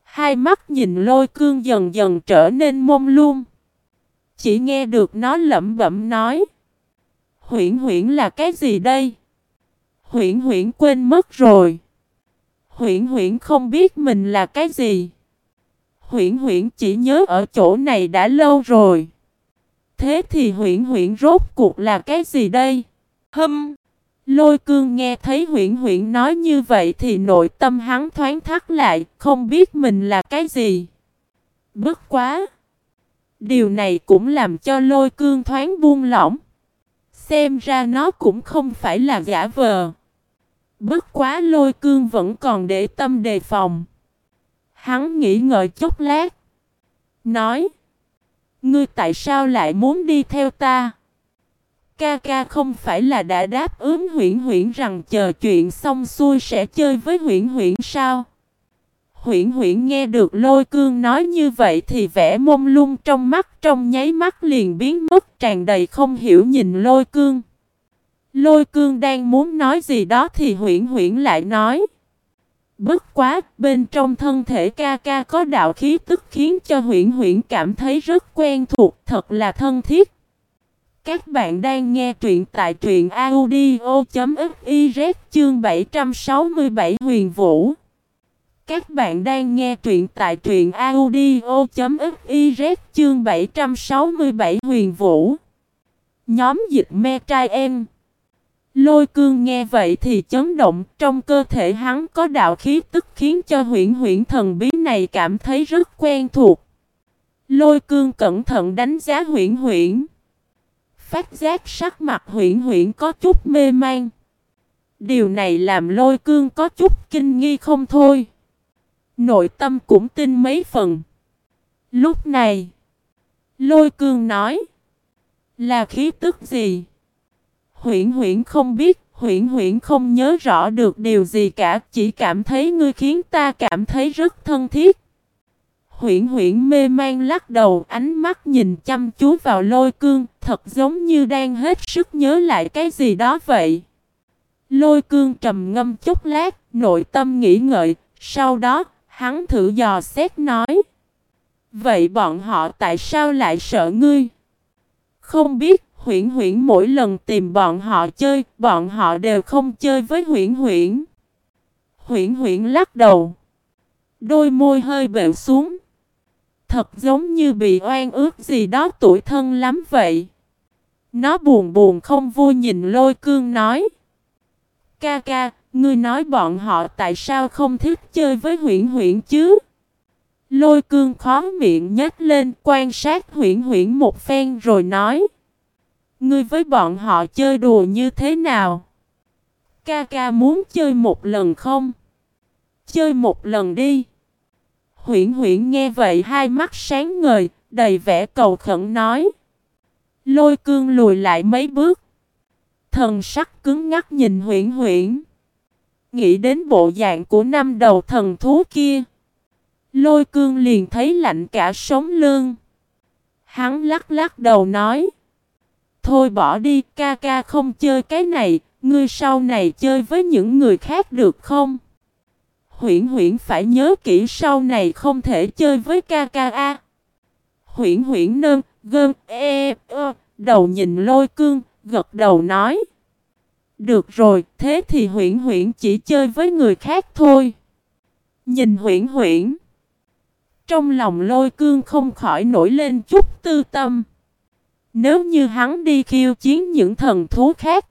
Hai mắt nhìn lôi cương dần dần trở nên mông lung. Chỉ nghe được nó lẩm bẩm nói. Huyển huyển là cái gì đây? Huyển huyển quên mất rồi. Huyển huyển không biết mình là cái gì. Huyển huyển chỉ nhớ ở chỗ này đã lâu rồi. Thế thì huyển huyển rốt cuộc là cái gì đây? Hâm! Lôi cương nghe thấy huyển huyển nói như vậy thì nội tâm hắn thoáng thắt lại, không biết mình là cái gì. Bất quá! Điều này cũng làm cho lôi cương thoáng buông lỏng. Xem ra nó cũng không phải là giả vờ. Bất quá lôi cương vẫn còn để tâm đề phòng. Hắn nghĩ ngợi chút lát. Nói. Ngươi tại sao lại muốn đi theo ta? Ca ca không phải là đã đáp ứng huyển huyển rằng chờ chuyện xong xuôi sẽ chơi với huyển huyển sao? Huyển huyển nghe được lôi cương nói như vậy thì vẻ mông lung trong mắt trong nháy mắt liền biến mất, tràn đầy không hiểu nhìn lôi cương. Lôi cương đang muốn nói gì đó thì huyển huyển lại nói. Bất quá, bên trong thân thể ca ca có đạo khí tức khiến cho huyển huyển cảm thấy rất quen thuộc, thật là thân thiết. Các bạn đang nghe truyện tại truyện audio.fiz chương 767 huyền vũ. Các bạn đang nghe truyện tại truyện audio.fiz chương 767 huyền vũ. Nhóm dịch me trai em. Lôi cương nghe vậy thì chấn động trong cơ thể hắn có đạo khí tức khiến cho huyện huyện thần bí này cảm thấy rất quen thuộc. Lôi cương cẩn thận đánh giá huyện huyện. Phát giác sắc mặt huyện huyện có chút mê man. Điều này làm lôi cương có chút kinh nghi không thôi. Nội tâm cũng tin mấy phần. Lúc này, lôi cương nói. Là khí tức gì? Huyển huyển không biết, huyển huyển không nhớ rõ được điều gì cả, chỉ cảm thấy ngươi khiến ta cảm thấy rất thân thiết. Huyển huyển mê man lắc đầu, ánh mắt nhìn chăm chú vào lôi cương, thật giống như đang hết sức nhớ lại cái gì đó vậy. Lôi cương trầm ngâm chút lát, nội tâm nghĩ ngợi, sau đó, hắn thử dò xét nói. Vậy bọn họ tại sao lại sợ ngươi? Không biết, huyển huyển mỗi lần tìm bọn họ chơi, bọn họ đều không chơi với huyển huyển. Huyển huyển lắc đầu. Đôi môi hơi bẹo xuống. Thật giống như bị oan ước gì đó tuổi thân lắm vậy. Nó buồn buồn không vui nhìn lôi cương nói. Ca ca, ngươi nói bọn họ tại sao không thích chơi với huyển huyển chứ? Lôi cương khó miệng nhếch lên quan sát huyển huyển một phen rồi nói. Ngươi với bọn họ chơi đùa như thế nào? Ca ca muốn chơi một lần không? Chơi một lần đi. Huyển huyển nghe vậy hai mắt sáng ngời, đầy vẻ cầu khẩn nói. Lôi cương lùi lại mấy bước. Thần sắc cứng ngắc nhìn huyển huyển. Nghĩ đến bộ dạng của năm đầu thần thú kia. Lôi cương liền thấy lạnh cả sống lưng. Hắn lắc lắc đầu nói. Thôi bỏ đi, ca ca không chơi cái này, ngươi sau này chơi với những người khác được không? Huyển huyển phải nhớ kỹ sau này không thể chơi với ca ca a. Huyển huyển nâng, gơn, e, ơ, đầu nhìn lôi cương, gật đầu nói. Được rồi, thế thì huyển huyển chỉ chơi với người khác thôi. Nhìn huyển huyển. Trong lòng lôi cương không khỏi nổi lên chút tư tâm. Nếu như hắn đi khiêu chiến những thần thú khác.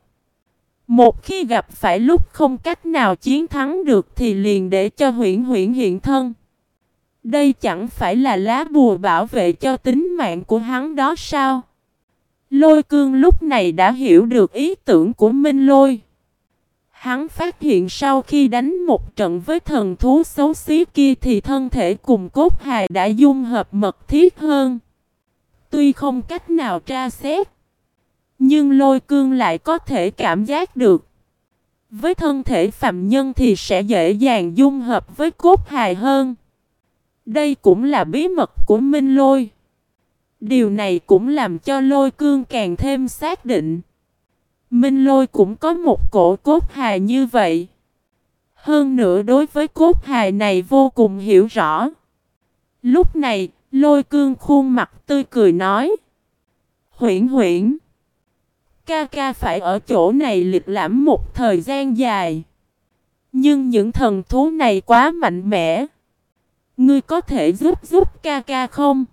Một khi gặp phải lúc không cách nào chiến thắng được thì liền để cho huyển huyển hiện thân. Đây chẳng phải là lá bùa bảo vệ cho tính mạng của hắn đó sao? Lôi cương lúc này đã hiểu được ý tưởng của Minh Lôi. Hắn phát hiện sau khi đánh một trận với thần thú xấu xí kia thì thân thể cùng cốt hài đã dung hợp mật thiết hơn. Tuy không cách nào tra xét, nhưng lôi cương lại có thể cảm giác được. Với thân thể phạm nhân thì sẽ dễ dàng dung hợp với cốt hài hơn. Đây cũng là bí mật của Minh Lôi. Điều này cũng làm cho lôi cương càng thêm xác định. Minh lôi cũng có một cổ cốt hài như vậy. Hơn nữa đối với cốt hài này vô cùng hiểu rõ. Lúc này, lôi cương khuôn mặt tươi cười nói. Huyển huyển. Ca ca phải ở chỗ này liệt lãm một thời gian dài. Nhưng những thần thú này quá mạnh mẽ. Ngươi có thể giúp giúp ca ca không?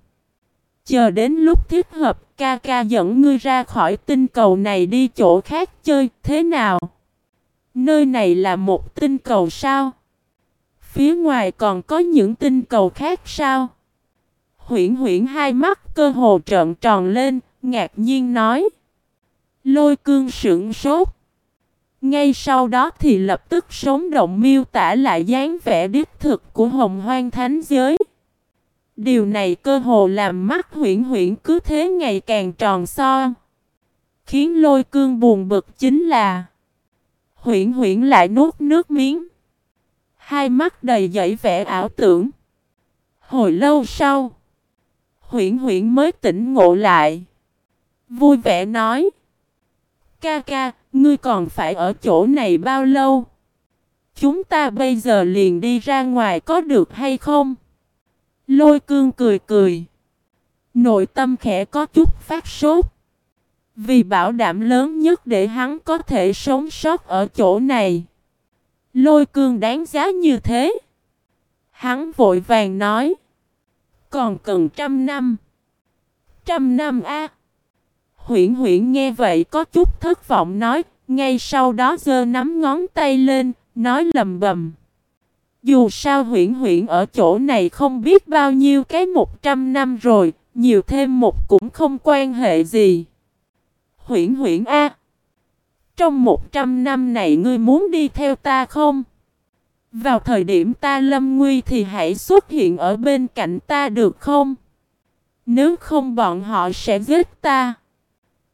Chờ đến lúc thích hợp, ca ca dẫn ngươi ra khỏi tinh cầu này đi chỗ khác chơi, thế nào? Nơi này là một tinh cầu sao? Phía ngoài còn có những tinh cầu khác sao? Huyển huyển hai mắt cơ hồ trợn tròn lên, ngạc nhiên nói. Lôi cương sững sốt. Ngay sau đó thì lập tức sống động miêu tả lại dáng vẻ đích thực của hồng hoang thánh giới. Điều này cơ hồ làm mắt huyển huyển cứ thế ngày càng tròn so. Khiến lôi cương buồn bực chính là Huyển huyển lại nuốt nước miếng. Hai mắt đầy dẫy vẻ ảo tưởng. Hồi lâu sau Huyển huyển mới tỉnh ngộ lại. Vui vẻ nói Ca ca, ngươi còn phải ở chỗ này bao lâu? Chúng ta bây giờ liền đi ra ngoài có được hay không? Lôi cương cười cười. Nội tâm khẽ có chút phát sốt. Vì bảo đảm lớn nhất để hắn có thể sống sót ở chỗ này. Lôi cương đáng giá như thế. Hắn vội vàng nói. Còn cần trăm năm. Trăm năm a. Huyển huyển nghe vậy có chút thất vọng nói. Ngay sau đó giơ nắm ngón tay lên, nói lầm bầm. Dù sao huyển huyển ở chỗ này không biết bao nhiêu cái 100 năm rồi, nhiều thêm một cũng không quan hệ gì. Huyển huyển A. Trong 100 năm này ngươi muốn đi theo ta không? Vào thời điểm ta lâm nguy thì hãy xuất hiện ở bên cạnh ta được không? Nếu không bọn họ sẽ giết ta.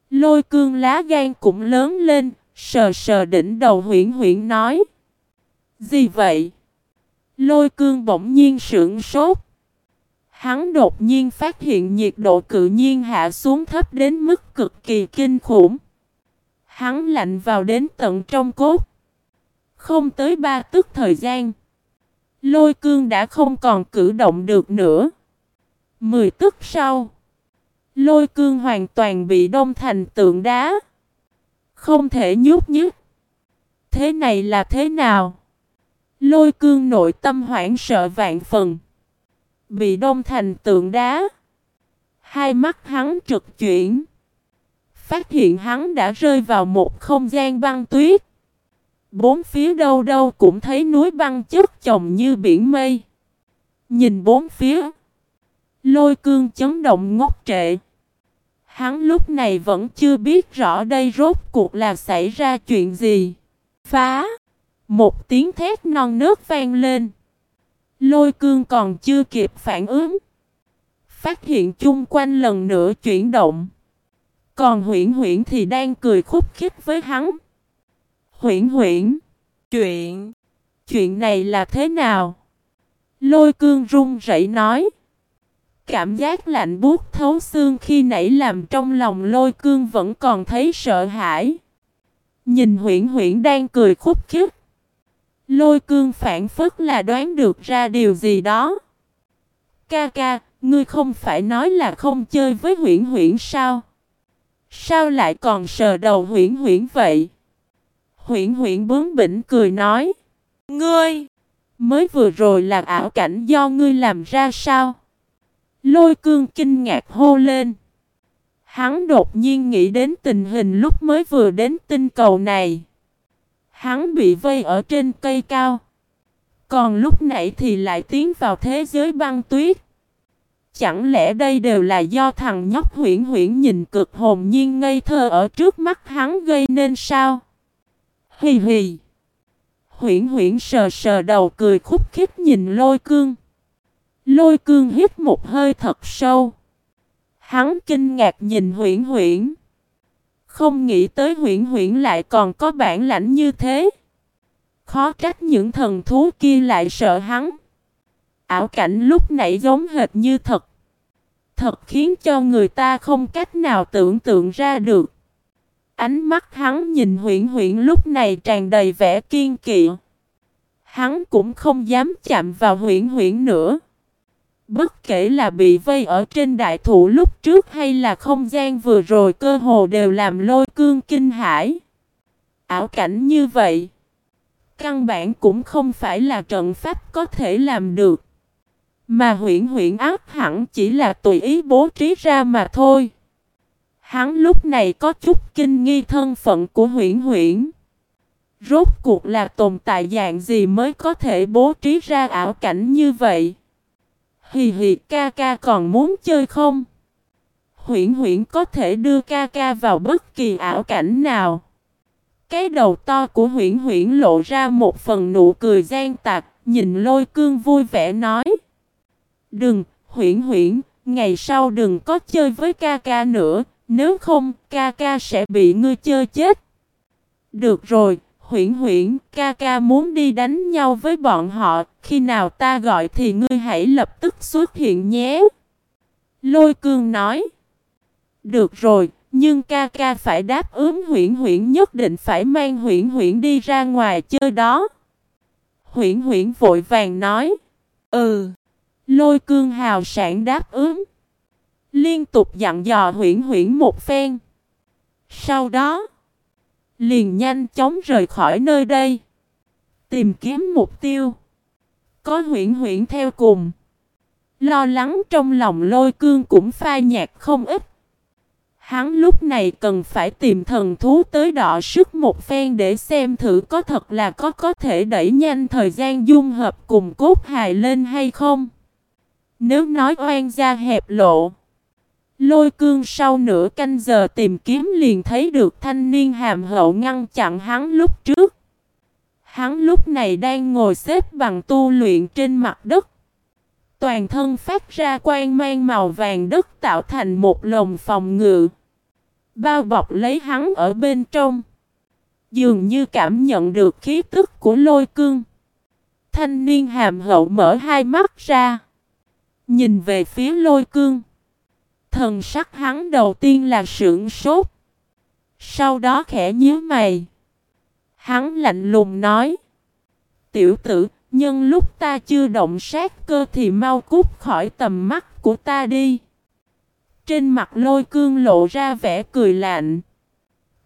Lôi cương lá gan cũng lớn lên, sờ sờ đỉnh đầu huyển huyển nói. Gì vậy? Lôi cương bỗng nhiên sững sốt. Hắn đột nhiên phát hiện nhiệt độ cự nhiên hạ xuống thấp đến mức cực kỳ kinh khủng. Hắn lạnh vào đến tận trong cốt. Không tới ba tức thời gian. Lôi cương đã không còn cử động được nữa. Mười tức sau, lôi cương hoàn toàn bị đông thành tượng đá. Không thể nhúc nhích. Thế này là thế nào? Lôi cương nội tâm hoảng sợ vạn phần. Bị đông thành tượng đá. Hai mắt hắn trực chuyển. Phát hiện hắn đã rơi vào một không gian băng tuyết. Bốn phía đâu đâu cũng thấy núi băng chất chồng như biển mây. Nhìn bốn phía. Lôi cương chấn động ngốc trệ. Hắn lúc này vẫn chưa biết rõ đây rốt cuộc là xảy ra chuyện gì. Phá! Một tiếng thét non nước vang lên. Lôi cương còn chưa kịp phản ứng. Phát hiện chung quanh lần nữa chuyển động. Còn huyển huyển thì đang cười khúc khích với hắn. Huyển huyển. Chuyện. Chuyện này là thế nào? Lôi cương run rẩy nói. Cảm giác lạnh buốt thấu xương khi nãy làm trong lòng lôi cương vẫn còn thấy sợ hãi. Nhìn huyển huyển đang cười khúc khích. Lôi cương phản phất là đoán được ra điều gì đó. Ca ca, ngươi không phải nói là không chơi với huyển huyển sao? Sao lại còn sờ đầu huyển huyển vậy? Huyện huyện bướng bỉnh cười nói. Ngươi! Mới vừa rồi là ảo cảnh do ngươi làm ra sao? Lôi cương kinh ngạc hô lên. Hắn đột nhiên nghĩ đến tình hình lúc mới vừa đến tinh cầu này. Hắn bị vây ở trên cây cao. Còn lúc nãy thì lại tiến vào thế giới băng tuyết. Chẳng lẽ đây đều là do thằng nhóc huyển huyển nhìn cực hồn nhiên ngây thơ ở trước mắt hắn gây nên sao? Hì hì. Huyển huyển sờ sờ đầu cười khúc khích nhìn lôi cương. Lôi cương hít một hơi thật sâu. Hắn kinh ngạc nhìn huyển huyển. Không nghĩ tới huyển huyển lại còn có bản lãnh như thế. Khó trách những thần thú kia lại sợ hắn. Ảo cảnh lúc nãy giống hệt như thật. Thật khiến cho người ta không cách nào tưởng tượng ra được. Ánh mắt hắn nhìn huyện huyện lúc này tràn đầy vẻ kiên kỵ. Hắn cũng không dám chạm vào huyện huyện nữa. Bất kể là bị vây ở trên đại thụ lúc trước hay là không gian vừa rồi, cơ hồ đều làm lôi cương kinh hãi. Ảo cảnh như vậy. Căn bản cũng không phải là trận pháp có thể làm được. Mà huyện huyện ác hẳn chỉ là tùy ý bố trí ra mà thôi. Hắn lúc này có chút kinh nghi thân phận của huyển huyển. Rốt cuộc là tồn tại dạng gì mới có thể bố trí ra ảo cảnh như vậy? Hì hì ca ca còn muốn chơi không? Huyển huyển có thể đưa ca ca vào bất kỳ ảo cảnh nào. Cái đầu to của huyển huyển lộ ra một phần nụ cười gian tạc, nhìn lôi cương vui vẻ nói. Đừng, huyển huyển, ngày sau đừng có chơi với ca ca nữa, nếu không ca ca sẽ bị ngươi chơi chết. Được rồi, Huyển huyển, ca ca muốn đi đánh nhau với bọn họ, khi nào ta gọi thì ngươi hãy lập tức xuất hiện nhé. Lôi cương nói. Được rồi, nhưng ca ca phải đáp ứng huyển huyển nhất định phải mang huyển huyển đi ra ngoài chơi đó. Huyển huyển vội vàng nói. Ừ. Lôi cương hào sản đáp ứng. Liên tục dặn dò huyển huyển một phen. Sau đó. Liền nhanh chóng rời khỏi nơi đây. Tìm kiếm mục tiêu. Có huyển huyển theo cùng. Lo lắng trong lòng lôi cương cũng phai nhạt không ít. Hắn lúc này cần phải tìm thần thú tới đọ sức một phen để xem thử có thật là có có thể đẩy nhanh thời gian dung hợp cùng cốt hài lên hay không. Nếu nói oan gia hẹp lộ. Lôi cương sau nửa canh giờ tìm kiếm liền thấy được thanh niên hàm hậu ngăn chặn hắn lúc trước. Hắn lúc này đang ngồi xếp bằng tu luyện trên mặt đất. Toàn thân phát ra quang mang màu vàng đất tạo thành một lồng phòng ngự. Bao bọc lấy hắn ở bên trong. Dường như cảm nhận được khí tức của lôi cương. Thanh niên hàm hậu mở hai mắt ra. Nhìn về phía lôi cương. Thần sắc hắn đầu tiên là sưởng sốt. Sau đó khẽ nhíu mày. Hắn lạnh lùng nói. Tiểu tử, Nhân lúc ta chưa động sát cơ thì mau cút khỏi tầm mắt của ta đi. Trên mặt lôi cương lộ ra vẻ cười lạnh.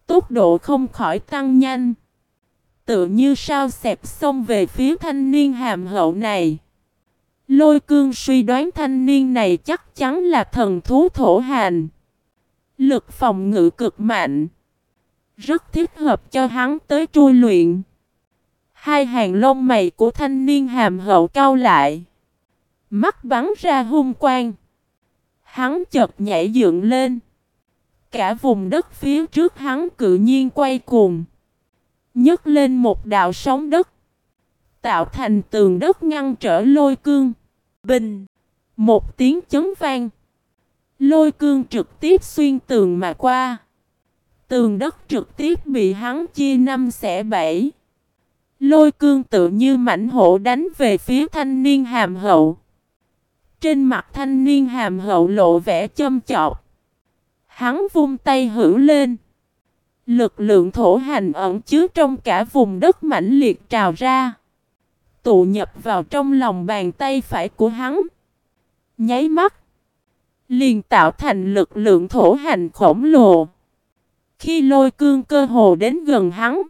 Tốc độ không khỏi tăng nhanh. Tự như sao xẹp xông về phía thanh niên hàm hậu này. Lôi cương suy đoán thanh niên này chắc chắn là thần thú thổ hành. Lực phòng ngự cực mạnh. Rất thích hợp cho hắn tới trui luyện. Hai hàng lông mày của thanh niên hàm hậu cao lại. Mắt bắn ra hung quang. Hắn chợt nhảy dựng lên. Cả vùng đất phía trước hắn cự nhiên quay cuồng. nhấc lên một đạo sóng đất. Tạo thành tường đất ngăn trở lôi cương. Bình. Một tiếng chấn vang. Lôi cương trực tiếp xuyên tường mà qua. Tường đất trực tiếp bị hắn chia năm xẻ bảy. Lôi cương tự như mảnh hổ đánh về phía thanh niên hàm hậu. Trên mặt thanh niên hàm hậu lộ vẻ châm chọc. Hắn vung tay hữu lên. Lực lượng thổ hành ẩn chứa trong cả vùng đất mãnh liệt trào ra. Tụ nhập vào trong lòng bàn tay phải của hắn. Nháy mắt. Liền tạo thành lực lượng thổ hành khổng lồ. Khi lôi cương cơ hồ đến gần hắn.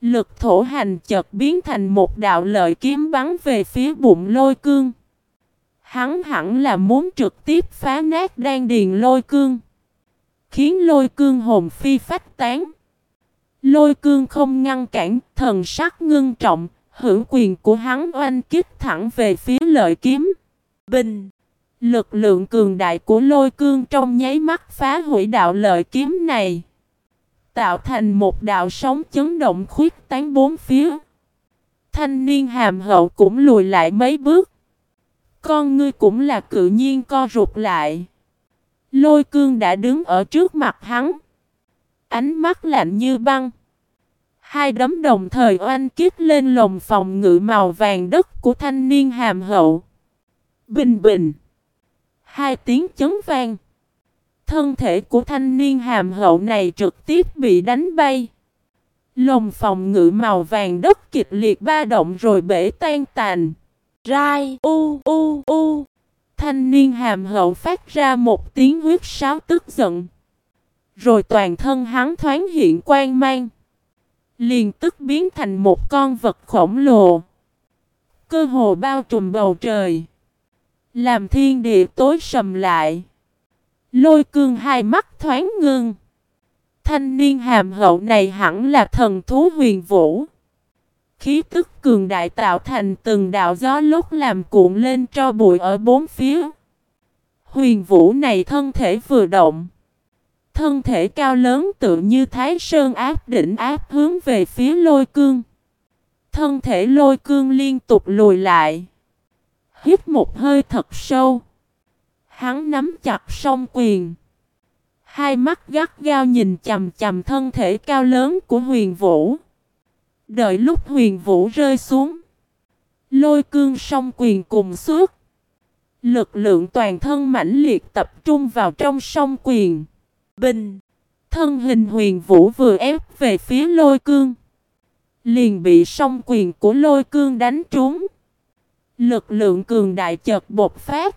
Lực thổ hành chợt biến thành một đạo lợi kiếm bắn về phía bụng lôi cương. Hắn hẳn là muốn trực tiếp phá nát đan điền lôi cương. Khiến lôi cương hồn phi phách tán. Lôi cương không ngăn cản, thần sắc ngưng trọng, hữu quyền của hắn oanh kích thẳng về phía lợi kiếm. Bình! Lực lượng cường đại của lôi cương trong nháy mắt phá hủy đạo lợi kiếm này. Tạo thành một đạo sóng chấn động khuyết tán bốn phía. Thanh niên hàm hậu cũng lùi lại mấy bước. Con ngươi cũng là cự nhiên co rụt lại. Lôi cương đã đứng ở trước mặt hắn. Ánh mắt lạnh như băng. Hai đấm đồng thời oanh kích lên lồng phòng ngự màu vàng đất của thanh niên hàm hậu. Bình bình. Hai tiếng chấn vang. Thân thể của thanh niên hàm hậu này trực tiếp bị đánh bay. Lồng phòng ngự màu vàng đất kịch liệt ba động rồi bể tan tàn. Rai, u u u. Thanh niên hàm hậu phát ra một tiếng huyết sáo tức giận. Rồi toàn thân hắn thoáng hiện quang mang. Liền tức biến thành một con vật khổng lồ. Cơ hồ bao trùm bầu trời. Làm thiên địa tối sầm lại. Lôi cương hai mắt thoáng ngưng. Thanh niên hàm hậu này hẳn là thần thú huyền vũ. Khí tức cường đại tạo thành từng đạo gió lúc làm cuộn lên cho bụi ở bốn phía. Huyền vũ này thân thể vừa động. Thân thể cao lớn tự như thái sơn áp đỉnh áp hướng về phía lôi cương. Thân thể lôi cương liên tục lùi lại. Hít một hơi thật sâu. Hắn nắm chặt song quyền. Hai mắt gắt gao nhìn chầm chầm thân thể cao lớn của huyền vũ. Đợi lúc huyền vũ rơi xuống. Lôi cương song quyền cùng suốt. Lực lượng toàn thân mãnh liệt tập trung vào trong song quyền. Bình. Thân hình huyền vũ vừa ép về phía lôi cương. Liền bị song quyền của lôi cương đánh trúng. Lực lượng cường đại chợt bột phát.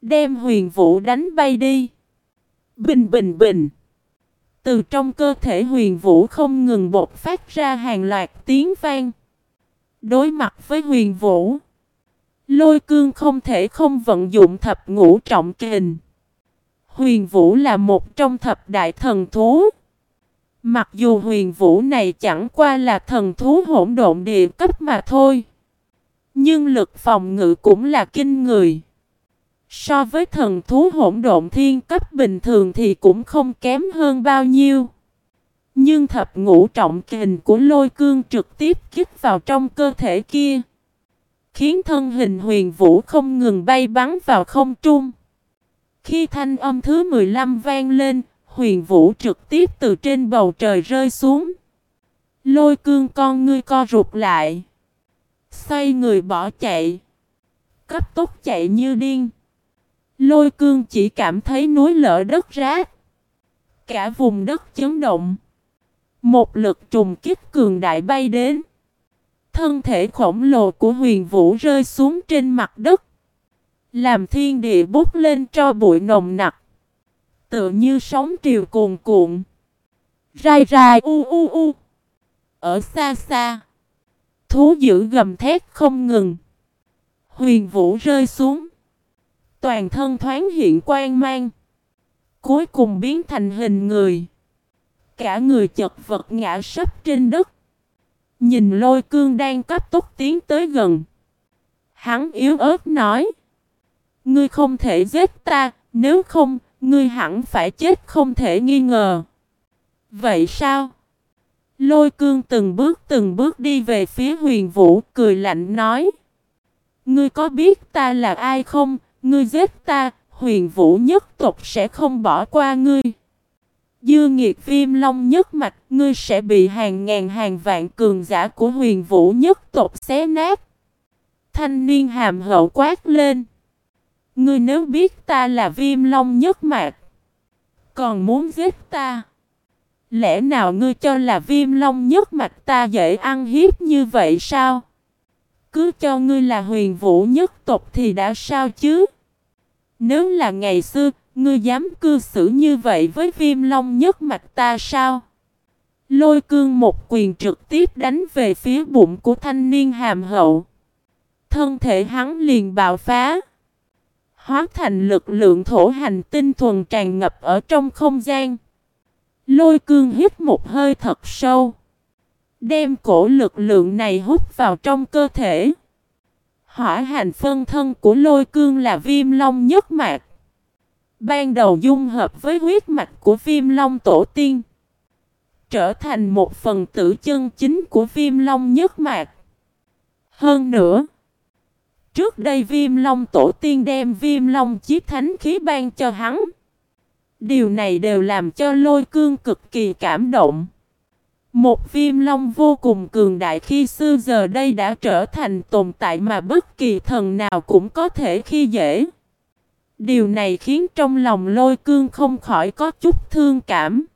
Đem huyền vũ đánh bay đi. Bình bình bình. Từ trong cơ thể huyền vũ không ngừng bột phát ra hàng loạt tiếng vang. Đối mặt với huyền vũ. Lôi cương không thể không vận dụng thập ngũ trọng kình. Huyền vũ là một trong thập đại thần thú. Mặc dù huyền vũ này chẳng qua là thần thú hỗn độn địa cấp mà thôi. Nhưng lực phòng ngự cũng là kinh người. So với thần thú hỗn độn thiên cấp bình thường thì cũng không kém hơn bao nhiêu. Nhưng thập ngũ trọng kình của lôi cương trực tiếp kích vào trong cơ thể kia. Khiến thân hình huyền vũ không ngừng bay bắn vào không trung. Khi thanh âm thứ 15 vang lên, huyền vũ trực tiếp từ trên bầu trời rơi xuống. Lôi cương con ngươi co rụt lại. Xoay người bỏ chạy. Cấp tốc chạy như điên. Lôi cương chỉ cảm thấy núi lở đất rát. Cả vùng đất chấn động. Một lực trùng kích cường đại bay đến. thân thể khổng lồ của huyền vũ rơi xuống trên mặt đất. Làm thiên địa bút lên cho bụi nồng nặc. Tựa như sóng triều cuồn cuộn. Rai rai u u u. Ở xa xa. Thú dữ gầm thét không ngừng. Huyền vũ rơi xuống. Toàn thân thoáng hiện quang mang. Cuối cùng biến thành hình người. Cả người chật vật ngã sấp trên đất. Nhìn lôi cương đang cấp tốc tiến tới gần. Hắn yếu ớt nói. Ngươi không thể giết ta, nếu không, ngươi hẳn phải chết không thể nghi ngờ. Vậy sao? Lôi cương từng bước từng bước đi về phía huyền vũ, cười lạnh nói. Ngươi có biết ta là ai không? Ngươi giết ta, huyền vũ nhất tộc sẽ không bỏ qua ngươi. Dư nghiệt viêm long nhất mạch, ngươi sẽ bị hàng ngàn hàng vạn cường giả của huyền vũ nhất tộc xé nát. Thanh niên hàm hậu quát lên. Ngươi nếu biết ta là viêm long nhất mạch, còn muốn giết ta. Lẽ nào ngươi cho là viêm long nhất mạch ta dễ ăn hiếp như vậy sao? Cứ cho ngươi là huyền vũ nhất tộc thì đã sao chứ? Nếu là ngày xưa, ngươi dám cư xử như vậy với viêm long nhất mạch ta sao? Lôi cương một quyền trực tiếp đánh về phía bụng của thanh niên hàm hậu. Thân thể hắn liền bạo phá. Hóa thành lực lượng thổ hành tinh thuần tràn ngập ở trong không gian. Lôi cương hít một hơi thật sâu. Đem cổ lực lượng này hút vào trong cơ thể. Hỏa hành phân thân của lôi cương là viêm long nhất mạc. Ban đầu dung hợp với huyết mạch của viêm long tổ tiên. Trở thành một phần tử chân chính của viêm long nhất mạc. Hơn nữa. Trước đây viêm long tổ tiên đem viêm long chiếc thánh khí ban cho hắn. Điều này đều làm cho lôi cương cực kỳ cảm động. Một viêm long vô cùng cường đại khi xưa giờ đây đã trở thành tồn tại mà bất kỳ thần nào cũng có thể khi dễ. Điều này khiến trong lòng lôi cương không khỏi có chút thương cảm.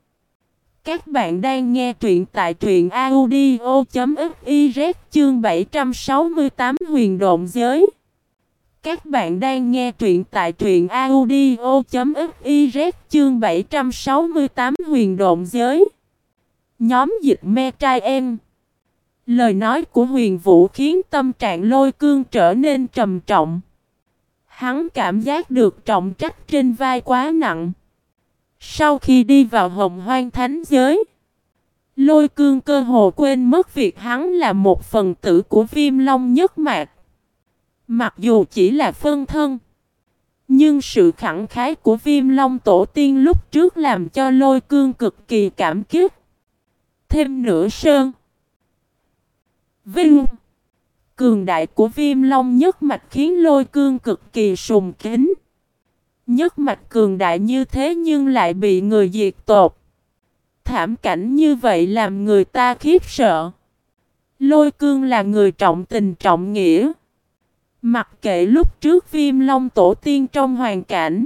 Các bạn đang nghe truyện tại truyện audio.fiz chương 768 huyền độn giới. Các bạn đang nghe truyện tại truyện audio.fiz chương 768 huyền độn giới. Nhóm dịch me trai em. Lời nói của huyền vũ khiến tâm trạng lôi cương trở nên trầm trọng. Hắn cảm giác được trọng trách trên vai quá nặng. Sau khi đi vào hồng hoang thánh giới, lôi cương cơ hồ quên mất việc hắn là một phần tử của viêm long nhất mạc. Mặc dù chỉ là phân thân, nhưng sự khẳng khái của viêm long tổ tiên lúc trước làm cho lôi cương cực kỳ cảm kích. Thêm nửa sơn. Vinh. Cường đại của viêm long nhất mạch khiến lôi cương cực kỳ sùng kính. Nhất mạch cường đại như thế nhưng lại bị người diệt tột. Thảm cảnh như vậy làm người ta khiếp sợ. Lôi cương là người trọng tình trọng nghĩa. Mặc kệ lúc trước viêm long tổ tiên trong hoàn cảnh.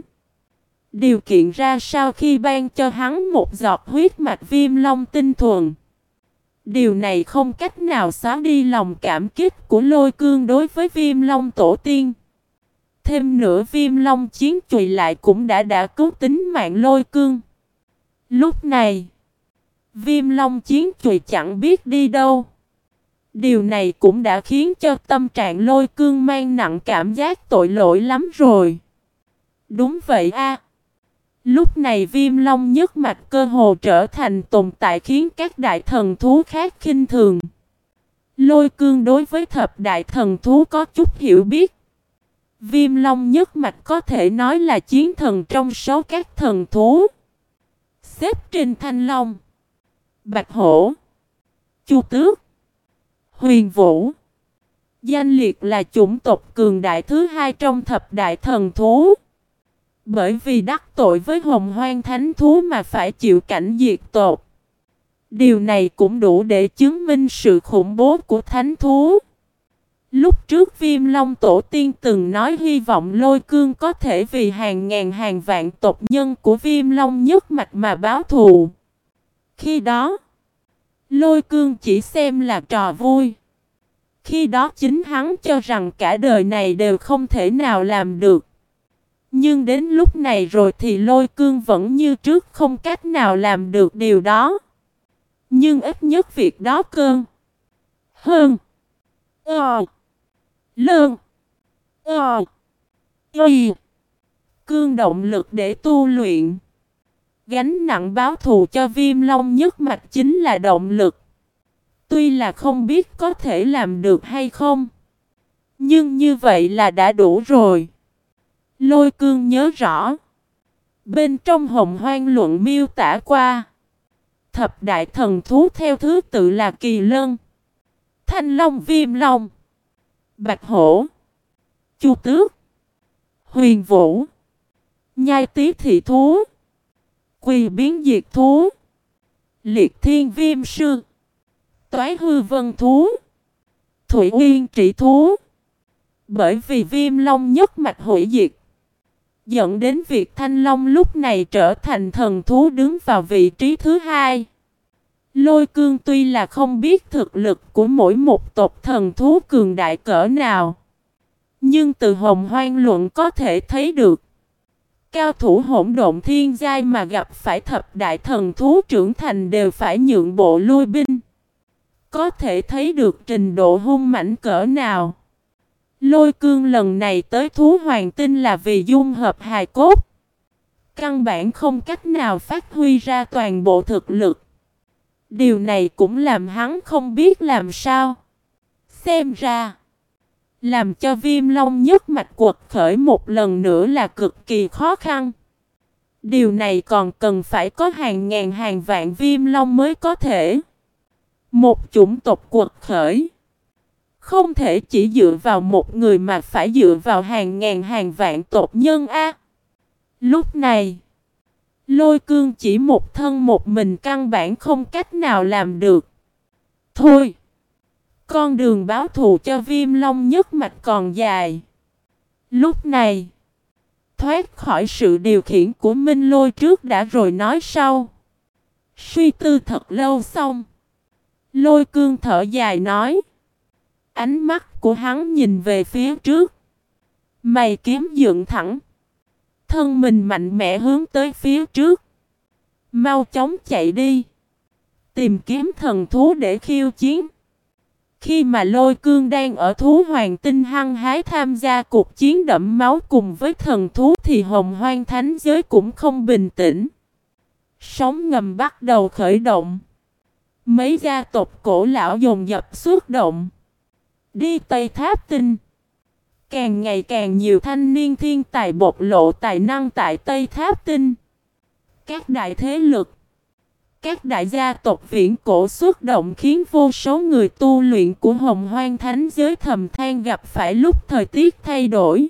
Điều kiện ra sao khi ban cho hắn một giọt huyết mạch viêm long tinh thuần. Điều này không cách nào xóa đi lòng cảm kích của lôi cương đối với viêm long tổ tiên. Thêm nữa viêm long chiến chùy lại cũng đã đã cứu tính mạng lôi cương. Lúc này, viêm long chiến chùy chẳng biết đi đâu. Điều này cũng đã khiến cho tâm trạng lôi cương mang nặng cảm giác tội lỗi lắm rồi. Đúng vậy a. Lúc này viêm long nhất mạch cơ hồ trở thành tồn tại khiến các đại thần thú khác khinh thường. Lôi cương đối với thập đại thần thú có chút hiểu biết. Viêm long nhất mạch có thể nói là chiến thần trong số các thần thú. Xếp trên thanh long. Bạch hổ. Chu tước. Huyền vũ. Danh liệt là chủng tộc cường đại thứ hai trong thập đại thần thú. Bởi vì đắc tội với hồng hoang thánh thú mà phải chịu cảnh diệt tột. Điều này cũng đủ để chứng minh sự khủng bố của thánh thú. Lúc trước viêm long tổ tiên từng nói hy vọng lôi cương có thể vì hàng ngàn hàng vạn tộc nhân của viêm long nhất mạch mà báo thù. Khi đó, lôi cương chỉ xem là trò vui. Khi đó chính hắn cho rằng cả đời này đều không thể nào làm được. Nhưng đến lúc này rồi thì lôi cương vẫn như trước không cách nào làm được điều đó. Nhưng ít nhất việc đó cơn. Hơn. Ờ. Lơn. Ờ. Y. Cương động lực để tu luyện. Gánh nặng báo thù cho viêm long nhất mạch chính là động lực. Tuy là không biết có thể làm được hay không. Nhưng như vậy là đã đủ rồi. Lôi cương nhớ rõ. Bên trong hồng hoang luận miêu tả qua. Thập đại thần thú theo thứ tự là kỳ lân. Thanh long, viêm long. Bạch hổ. Chu tước. Huyền vũ. Nhai tí thị thú. Quỳ biến diệt thú. Liệt thiên viêm sư. Toái hư vân thú. Thủy uyên trị thú. Bởi vì viêm long nhất mạch hủy diệt. Dẫn đến việc thanh long lúc này trở thành thần thú đứng vào vị trí thứ hai. Lôi cương tuy là không biết thực lực của mỗi một tộc thần thú cường đại cỡ nào. Nhưng từ hồng hoang luận có thể thấy được. Cao thủ hỗn độn thiên giai mà gặp phải thập đại thần thú trưởng thành đều phải nhượng bộ lui binh. Có thể thấy được trình độ hung mãnh cỡ nào. Lôi cương lần này tới thú hoàng tinh là vì dung hợp hài cốt. Căn bản không cách nào phát huy ra toàn bộ thực lực. Điều này cũng làm hắn không biết làm sao. Xem ra, làm cho viêm long nhất mạch quật khởi một lần nữa là cực kỳ khó khăn. Điều này còn cần phải có hàng ngàn hàng vạn viêm long mới có thể. Một chủng tộc quật khởi. Không thể chỉ dựa vào một người mà phải dựa vào hàng ngàn hàng vạn tộc nhân A. Lúc này, lôi cương chỉ một thân một mình căn bản không cách nào làm được. Thôi, con đường báo thù cho viêm long nhất mạch còn dài. Lúc này, thoát khỏi sự điều khiển của Minh Lôi trước đã rồi nói sau. Suy tư thật lâu xong. Lôi cương thở dài nói. Ánh mắt của hắn nhìn về phía trước. Mày kiếm dựng thẳng. Thân mình mạnh mẽ hướng tới phía trước. Mau chóng chạy đi. Tìm kiếm thần thú để khiêu chiến. Khi mà lôi cương đang ở thú hoàng tinh hăng hái tham gia cuộc chiến đẫm máu cùng với thần thú thì hồng hoang thánh giới cũng không bình tĩnh. Sóng ngầm bắt đầu khởi động. Mấy gia tộc cổ lão dồn dập xuất động. Đi Tây Tháp Tinh. Càng ngày càng nhiều thanh niên thiên tài bộc lộ tài năng tại Tây Tháp Tinh. Các đại thế lực. Các đại gia tộc viễn cổ xuất động khiến vô số người tu luyện của hồng hoang thánh giới thầm than gặp phải lúc thời tiết thay đổi.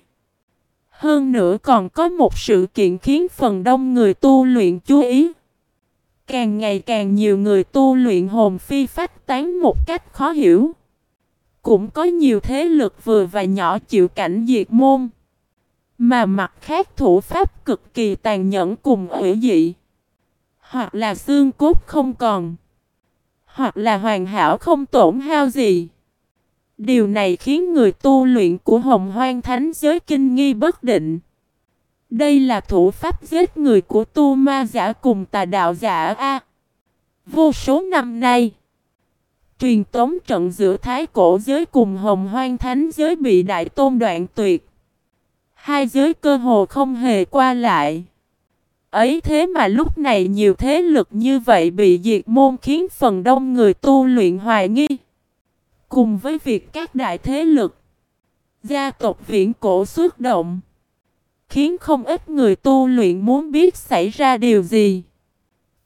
Hơn nữa còn có một sự kiện khiến phần đông người tu luyện chú ý. Càng ngày càng nhiều người tu luyện hồn phi phách tán một cách khó hiểu. Cũng có nhiều thế lực vừa và nhỏ chịu cảnh diệt môn. Mà mặt khác thủ pháp cực kỳ tàn nhẫn cùng hủy dị. Hoặc là xương cốt không còn. Hoặc là hoàn hảo không tổn hao gì. Điều này khiến người tu luyện của hồng hoang thánh giới kinh nghi bất định. Đây là thủ pháp giết người của tu ma giả cùng tà đạo giả A. Vô số năm nay, truyền tống trận giữa thái cổ giới cùng hồng hoang thánh giới bị đại tôn đoạn tuyệt. Hai giới cơ hồ không hề qua lại. Ấy thế mà lúc này nhiều thế lực như vậy bị diệt môn khiến phần đông người tu luyện hoài nghi. Cùng với việc các đại thế lực, gia tộc viễn cổ xuất động khiến không ít người tu luyện muốn biết xảy ra điều gì.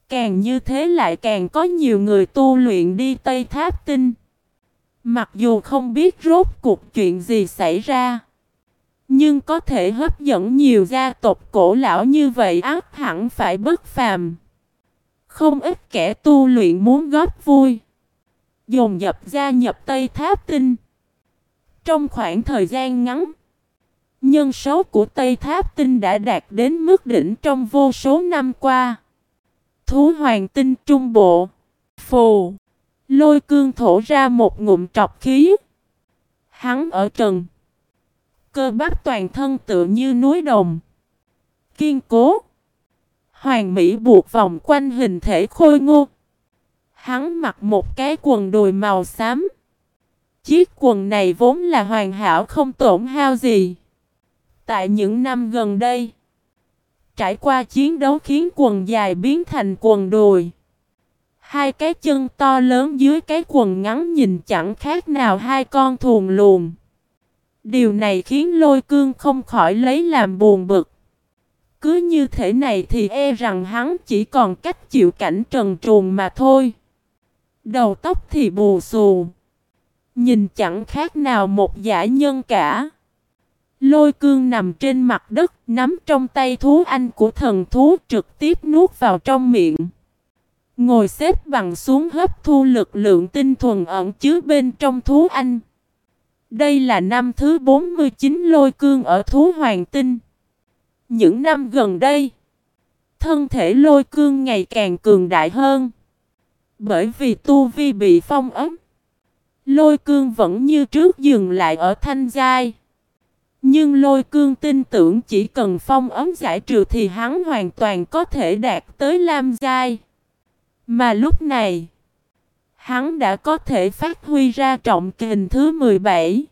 Càng như thế lại càng có nhiều người tu luyện đi Tây Tháp Tinh. Mặc dù không biết rốt cuộc chuyện gì xảy ra. Nhưng có thể hấp dẫn nhiều gia tộc cổ lão như vậy ác hẳn phải bất phàm. Không ít kẻ tu luyện muốn góp vui. Dồn dập gia nhập Tây Tháp Tinh. Trong khoảng thời gian ngắn. Nhân số của Tây Tháp Tinh đã đạt đến mức đỉnh trong vô số năm qua. Thú hoàng tinh trung bộ. Phù. Lôi cương thổ ra một ngụm trọc khí. Hắn ở trần. Cơ bắp toàn thân tựa như núi đồng. Kiên cố. Hoàng Mỹ buộc vòng quanh hình thể khôi ngô. Hắn mặc một cái quần đùi màu xám. Chiếc quần này vốn là hoàn hảo không tổn hao gì. Tại những năm gần đây, trải qua chiến đấu khiến quần dài biến thành quần đùi. Hai cái chân to lớn dưới cái quần ngắn nhìn chẳng khác nào hai con thùn luồn. Điều này khiến lôi cương không khỏi lấy làm buồn bực. Cứ như thế này thì e rằng hắn chỉ còn cách chịu cảnh trần truồng mà thôi. Đầu tóc thì bù xù. Nhìn chẳng khác nào một giả nhân cả. Lôi cương nằm trên mặt đất, nắm trong tay thú anh của thần thú trực tiếp nuốt vào trong miệng. Ngồi xếp bằng xuống hấp thu lực lượng tinh thuần ẩn chứa bên trong thú anh. Đây là năm thứ 49 lôi cương ở thú hoàng tinh. Những năm gần đây, thân thể lôi cương ngày càng cường đại hơn. Bởi vì tu vi bị phong ấm, lôi cương vẫn như trước dừng lại ở thanh giai. Nhưng lôi cương tin tưởng chỉ cần phong ấm giải trừ thì hắn hoàn toàn có thể đạt tới lam giai. Mà lúc này, hắn đã có thể phát huy ra trọng kình thứ 17.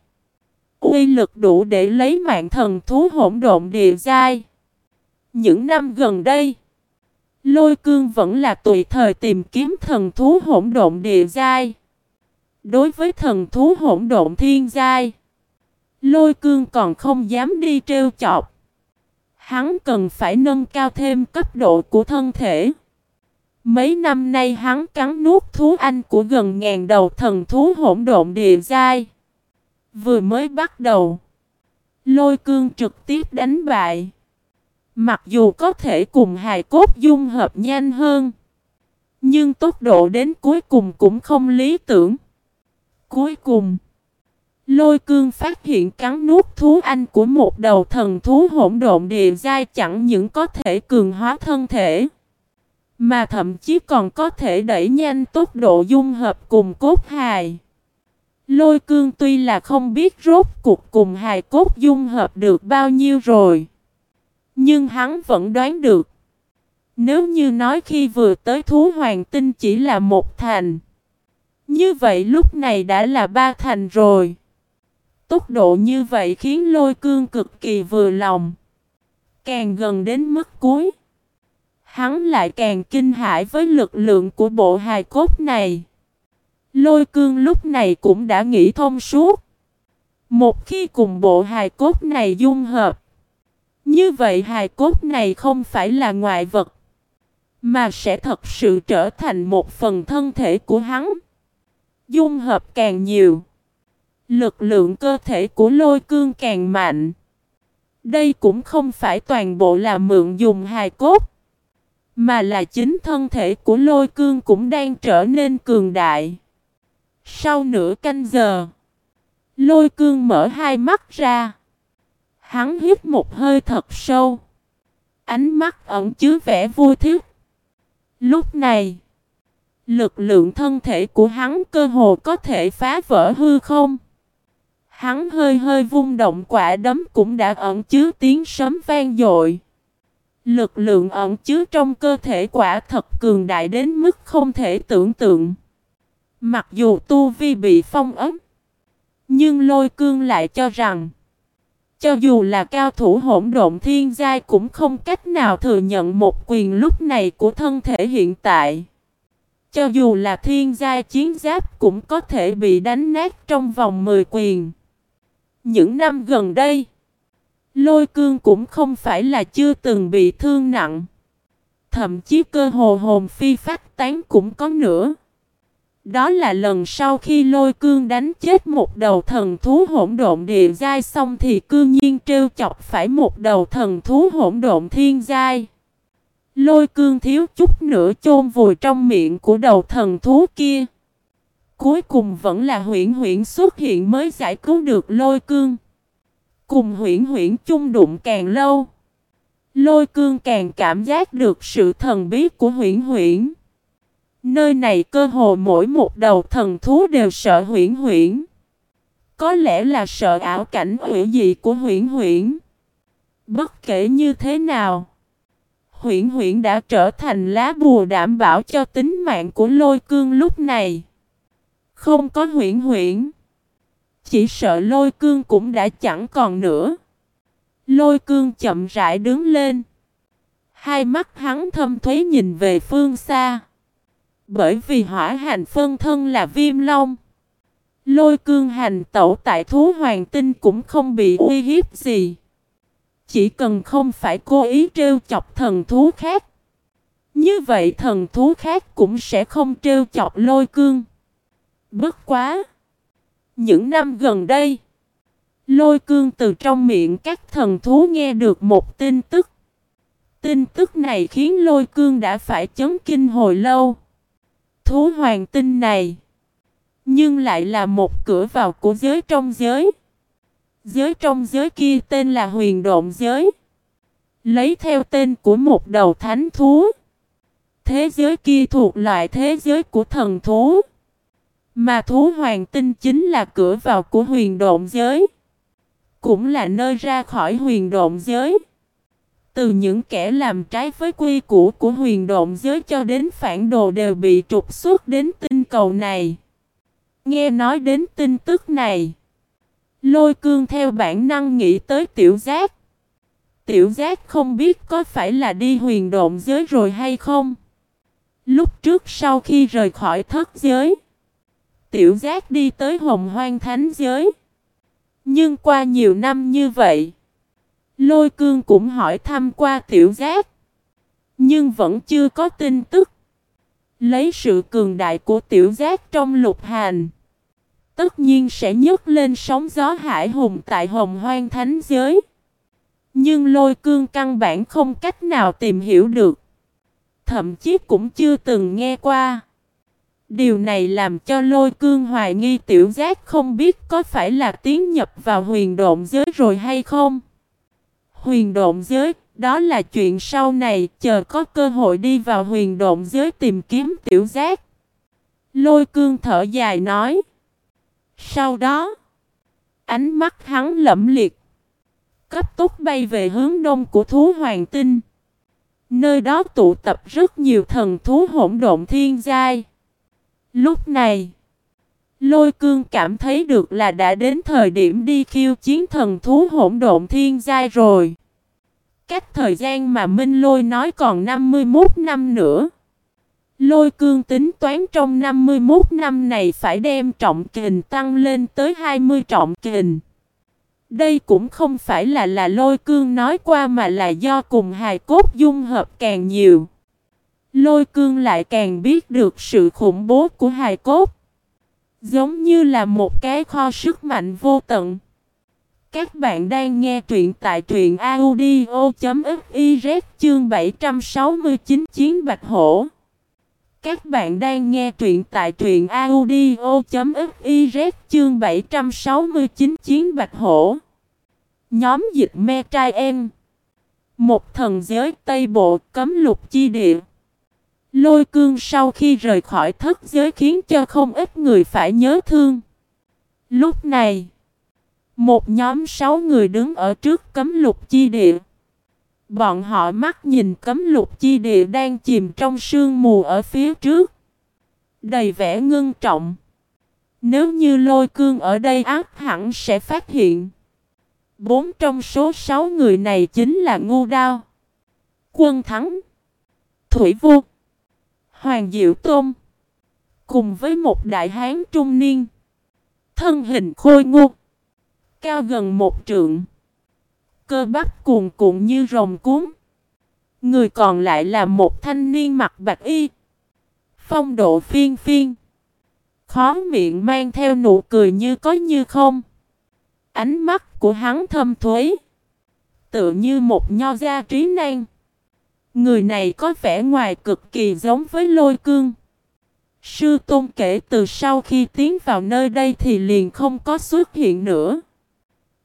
Uy lực đủ để lấy mạng thần thú hỗn độn địa giai. Những năm gần đây, Lôi cương vẫn là tùy thời tìm kiếm thần thú hỗn độn địa giai. Đối với thần thú hỗn độn thiên giai, lôi cương còn không dám đi trêu chọc. Hắn cần phải nâng cao thêm cấp độ của thân thể. Mấy năm nay hắn cắn nuốt thú anh của gần ngàn đầu thần thú hỗn độn địa giai. Vừa mới bắt đầu, lôi cương trực tiếp đánh bại. Mặc dù có thể cùng hài cốt dung hợp nhanh hơn, nhưng tốc độ đến cuối cùng cũng không lý tưởng. Cuối cùng, lôi cương phát hiện cắn nuốt thú anh của một đầu thần thú hỗn độn địa giai chẳng những có thể cường hóa thân thể, mà thậm chí còn có thể đẩy nhanh tốc độ dung hợp cùng cốt hài. Lôi cương tuy là không biết rốt cuộc cùng hài cốt dung hợp được bao nhiêu rồi. Nhưng hắn vẫn đoán được. Nếu như nói khi vừa tới thú hoàng tinh chỉ là một thành. Như vậy lúc này đã là ba thành rồi. Tốc độ như vậy khiến lôi cương cực kỳ vừa lòng. Càng gần đến mức cuối. Hắn lại càng kinh hãi với lực lượng của bộ hài cốt này. Lôi cương lúc này cũng đã nghĩ thông suốt. Một khi cùng bộ hài cốt này dung hợp. Như vậy hài cốt này không phải là ngoại vật, mà sẽ thật sự trở thành một phần thân thể của hắn. Dung hợp càng nhiều, lực lượng cơ thể của lôi cương càng mạnh. Đây cũng không phải toàn bộ là mượn dùng hài cốt, mà là chính thân thể của lôi cương cũng đang trở nên cường đại. Sau nửa canh giờ, lôi cương mở hai mắt ra. Hắn hít một hơi thật sâu. Ánh mắt ẩn chứa vẻ vui thích. Lúc này, lực lượng thân thể của hắn cơ hồ có thể phá vỡ hư không. Hắn hơi hơi vung động quả đấm cũng đã ẩn chứa tiếng sấm vang dội. Lực lượng ẩn chứa trong cơ thể quả thật cường đại đến mức không thể tưởng tượng. Mặc dù tu vi bị phong ấm, nhưng lôi cương lại cho rằng cho dù là cao thủ hỗn độn thiên giai cũng không cách nào thừa nhận một quyền lúc này của thân thể hiện tại. Cho dù là thiên giai chiến giáp cũng có thể bị đánh nát trong vòng 10 quyền. Những năm gần đây, lôi cương cũng không phải là chưa từng bị thương nặng. Thậm chí cơ hồ hồn phi phách tán cũng có nữa. Đó là lần sau khi lôi cương đánh chết một đầu thần thú hỗn độn địa giai xong thì cương nhiên trêu chọc phải một đầu thần thú hỗn độn thiên giai. Lôi cương thiếu chút nữa chôn vùi trong miệng của đầu thần thú kia. Cuối cùng vẫn là huyển huyển xuất hiện mới giải cứu được lôi cương. Cùng huyển huyển chung đụng càng lâu. Lôi cương càng cảm giác được sự thần bí của huyển huyển. Nơi này cơ hồ mỗi một đầu thần thú đều sợ huyển huyển. Có lẽ là sợ ảo cảnh hữu dị của huyễn huyễn. Bất kể như thế nào, huyễn huyễn đã trở thành lá bùa đảm bảo cho tính mạng của lôi cương lúc này. Không có huyễn huyễn. Chỉ sợ lôi cương cũng đã chẳng còn nữa. Lôi cương chậm rãi đứng lên. Hai mắt hắn thâm thuế nhìn về phương xa. Bởi vì hỏa hành phân thân là viêm long. Lôi cương hành tẩu tại thú hoàng tinh cũng không bị uy hiếp gì. Chỉ cần không phải cố ý trêu chọc thần thú khác. Như vậy thần thú khác cũng sẽ không trêu chọc lôi cương. Bất quá! Những năm gần đây, lôi cương từ trong miệng các thần thú nghe được một tin tức. Tin tức này khiến lôi cương đã phải chấn kinh hồi lâu. Thú hoàng tinh này, nhưng lại là một cửa vào của giới trong giới. Giới trong giới kia tên là huyền độn giới. Lấy theo tên của một đầu thánh thú. Thế giới kia thuộc loại thế giới của thần thú. Mà thú hoàng tinh chính là cửa vào của huyền độn giới. Cũng là nơi ra khỏi huyền độn giới. Từ những kẻ làm trái với quy củ của huyền độn giới cho đến phản đồ đều bị trục xuất đến tinh cầu này. Nghe nói đến tin tức này. Lôi cương theo bản năng nghĩ tới tiểu giác. Tiểu giác không biết có phải là đi huyền độn giới rồi hay không. Lúc trước sau khi rời khỏi thất giới. Tiểu giác đi tới hồng hoang thánh giới. Nhưng qua nhiều năm như vậy. Lôi cương cũng hỏi thăm qua tiểu giác. Nhưng vẫn chưa có tin tức. Lấy sự cường đại của tiểu giác trong lục hành. Tất nhiên sẽ nhấc lên sóng gió hải hùng tại hồng hoang thánh giới. Nhưng lôi cương căn bản không cách nào tìm hiểu được. Thậm chí cũng chưa từng nghe qua. Điều này làm cho lôi cương hoài nghi tiểu giác không biết có phải là tiến nhập vào huyền độn giới rồi hay không. Huyền độn giới, đó là chuyện sau này, chờ có cơ hội đi vào huyền độn giới tìm kiếm tiểu giác. Lôi cương thở dài nói. Sau đó, ánh mắt hắn lẫm liệt, cấp tốc bay về hướng đông của thú hoàng tinh. Nơi đó tụ tập rất nhiều thần thú hỗn độn thiên giai. Lúc này, lôi cương cảm thấy được là đã đến thời điểm đi khiêu chiến thần thú hỗn độn thiên giai rồi. Cách thời gian mà Minh Lôi nói còn 51 năm nữa. Lôi cương tính toán trong 51 năm này phải đem trọng kình tăng lên tới 20 trọng kình. Đây cũng không phải là là lôi cương nói qua mà là do cùng hài cốt dung hợp càng nhiều. Lôi cương lại càng biết được sự khủng bố của hài cốt. Giống như là một cái kho sức mạnh vô tận. Các bạn đang nghe truyện tại truyện audio.fiz chương 769 Chiến Bạch Hổ. Các bạn đang nghe truyện tại truyện audio.fiz chương 769 Chiến Bạch Hổ. Nhóm dịch me trai em. Một thần giới Tây Bộ cấm lục chi địa. Lôi cương sau khi rời khỏi thất giới khiến cho không ít người phải nhớ thương. Lúc này, một nhóm sáu người đứng ở trước cấm lục chi địa. Bọn họ mắt nhìn cấm lục chi địa đang chìm trong sương mù ở phía trước. Đầy vẻ ngưng trọng. Nếu như lôi cương ở đây ác hẳn sẽ phát hiện. Bốn trong số sáu người này chính là Ngu Đao, Quân Thắng, Thủy Vô, Hoàng Diệu Tôn. Cùng với một đại hán trung niên. Thân hình khôi ngô. Cao gần một trượng. Cơ bắp cuồn cuộn như rồng cuốn. Người còn lại là một thanh niên mặc bạch y. Phong độ phiên phiên. Khó miệng mang theo nụ cười như có như không. Ánh mắt của hắn thâm thuế. Tựa như một nho gia trí năng Người này có vẻ ngoài cực kỳ giống với lôi cương. Sư Tôn kể từ sau khi tiến vào nơi đây thì liền không có xuất hiện nữa.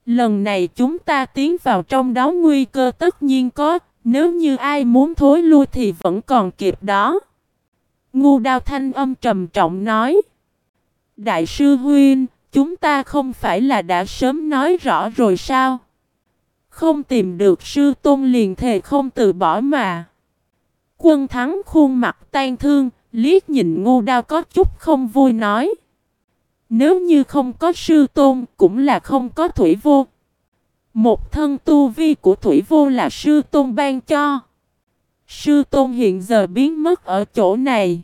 Lần này chúng ta tiến vào trong đó nguy cơ tất nhiên có, nếu như ai muốn thối lui thì vẫn còn kịp đó. Ngu đao thanh âm trầm trọng nói. Đại sư huyên Chúng ta không phải là đã sớm nói rõ rồi sao? Không tìm được sư tôn liền thề không từ bỏ mà. Quân thắng khuôn mặt tan thương, liếc nhìn ngu đao có chút không vui nói. Nếu như không có sư tôn cũng là không có thủy vô. Một thân tu vi của thủy vô là sư tôn ban cho. Sư tôn hiện giờ biến mất ở chỗ này.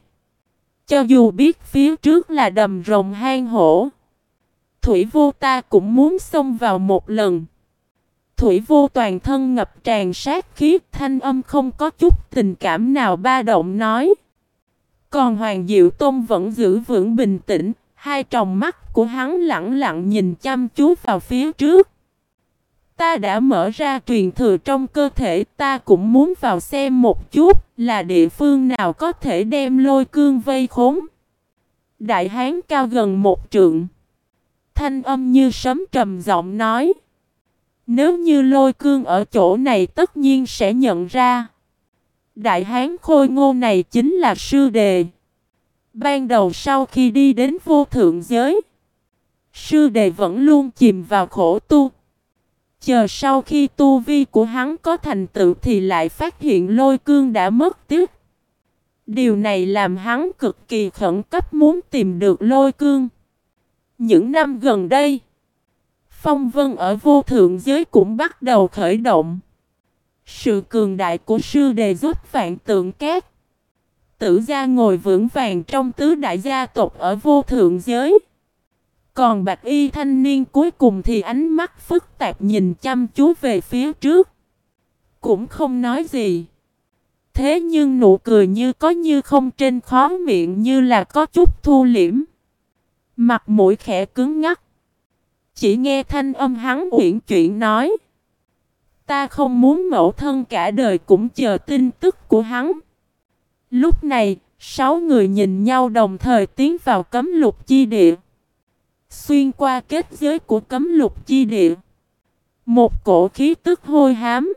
Cho dù biết phía trước là đầm rồng hang hổ. Thủy vô ta cũng muốn xông vào một lần. Thủy vô toàn thân ngập tràn sát khí thanh âm không có chút tình cảm nào ba động nói. Còn Hoàng Diệu Tôn vẫn giữ vững bình tĩnh, hai tròng mắt của hắn lặng lặng nhìn chăm chú vào phía trước. Ta đã mở ra truyền thừa trong cơ thể ta cũng muốn vào xem một chút là địa phương nào có thể đem lôi cương vây khốn. Đại hán cao gần một trượng. Thanh âm như sấm trầm giọng nói. Nếu như lôi cương ở chỗ này tất nhiên sẽ nhận ra. Đại hán khôi ngô này chính là sư đề. Ban đầu sau khi đi đến vô thượng giới. Sư đề vẫn luôn chìm vào khổ tu. Chờ sau khi tu vi của hắn có thành tựu thì lại phát hiện lôi cương đã mất tiếc. Điều này làm hắn cực kỳ khẩn cấp muốn tìm được lôi cương. Những năm gần đây, phong vân ở vô thượng giới cũng bắt đầu khởi động. Sự cường đại của sư đề giúp vạn tượng cát. Tử gia ngồi vững vàng trong tứ đại gia tộc ở vô thượng giới. Còn bạch y thanh niên cuối cùng thì ánh mắt phức tạp nhìn chăm chú về phía trước. Cũng không nói gì. Thế nhưng nụ cười như có như không trên khó miệng như là có chút thu liễm. Mặt mũi khẽ cứng ngắc. Chỉ nghe thanh âm hắn uyển chuyển nói. Ta không muốn mẫu thân cả đời cũng chờ tin tức của hắn. Lúc này, sáu người nhìn nhau đồng thời tiến vào cấm lục chi địa. Xuyên qua kết giới của cấm lục chi địa. Một cổ khí tức hôi hám.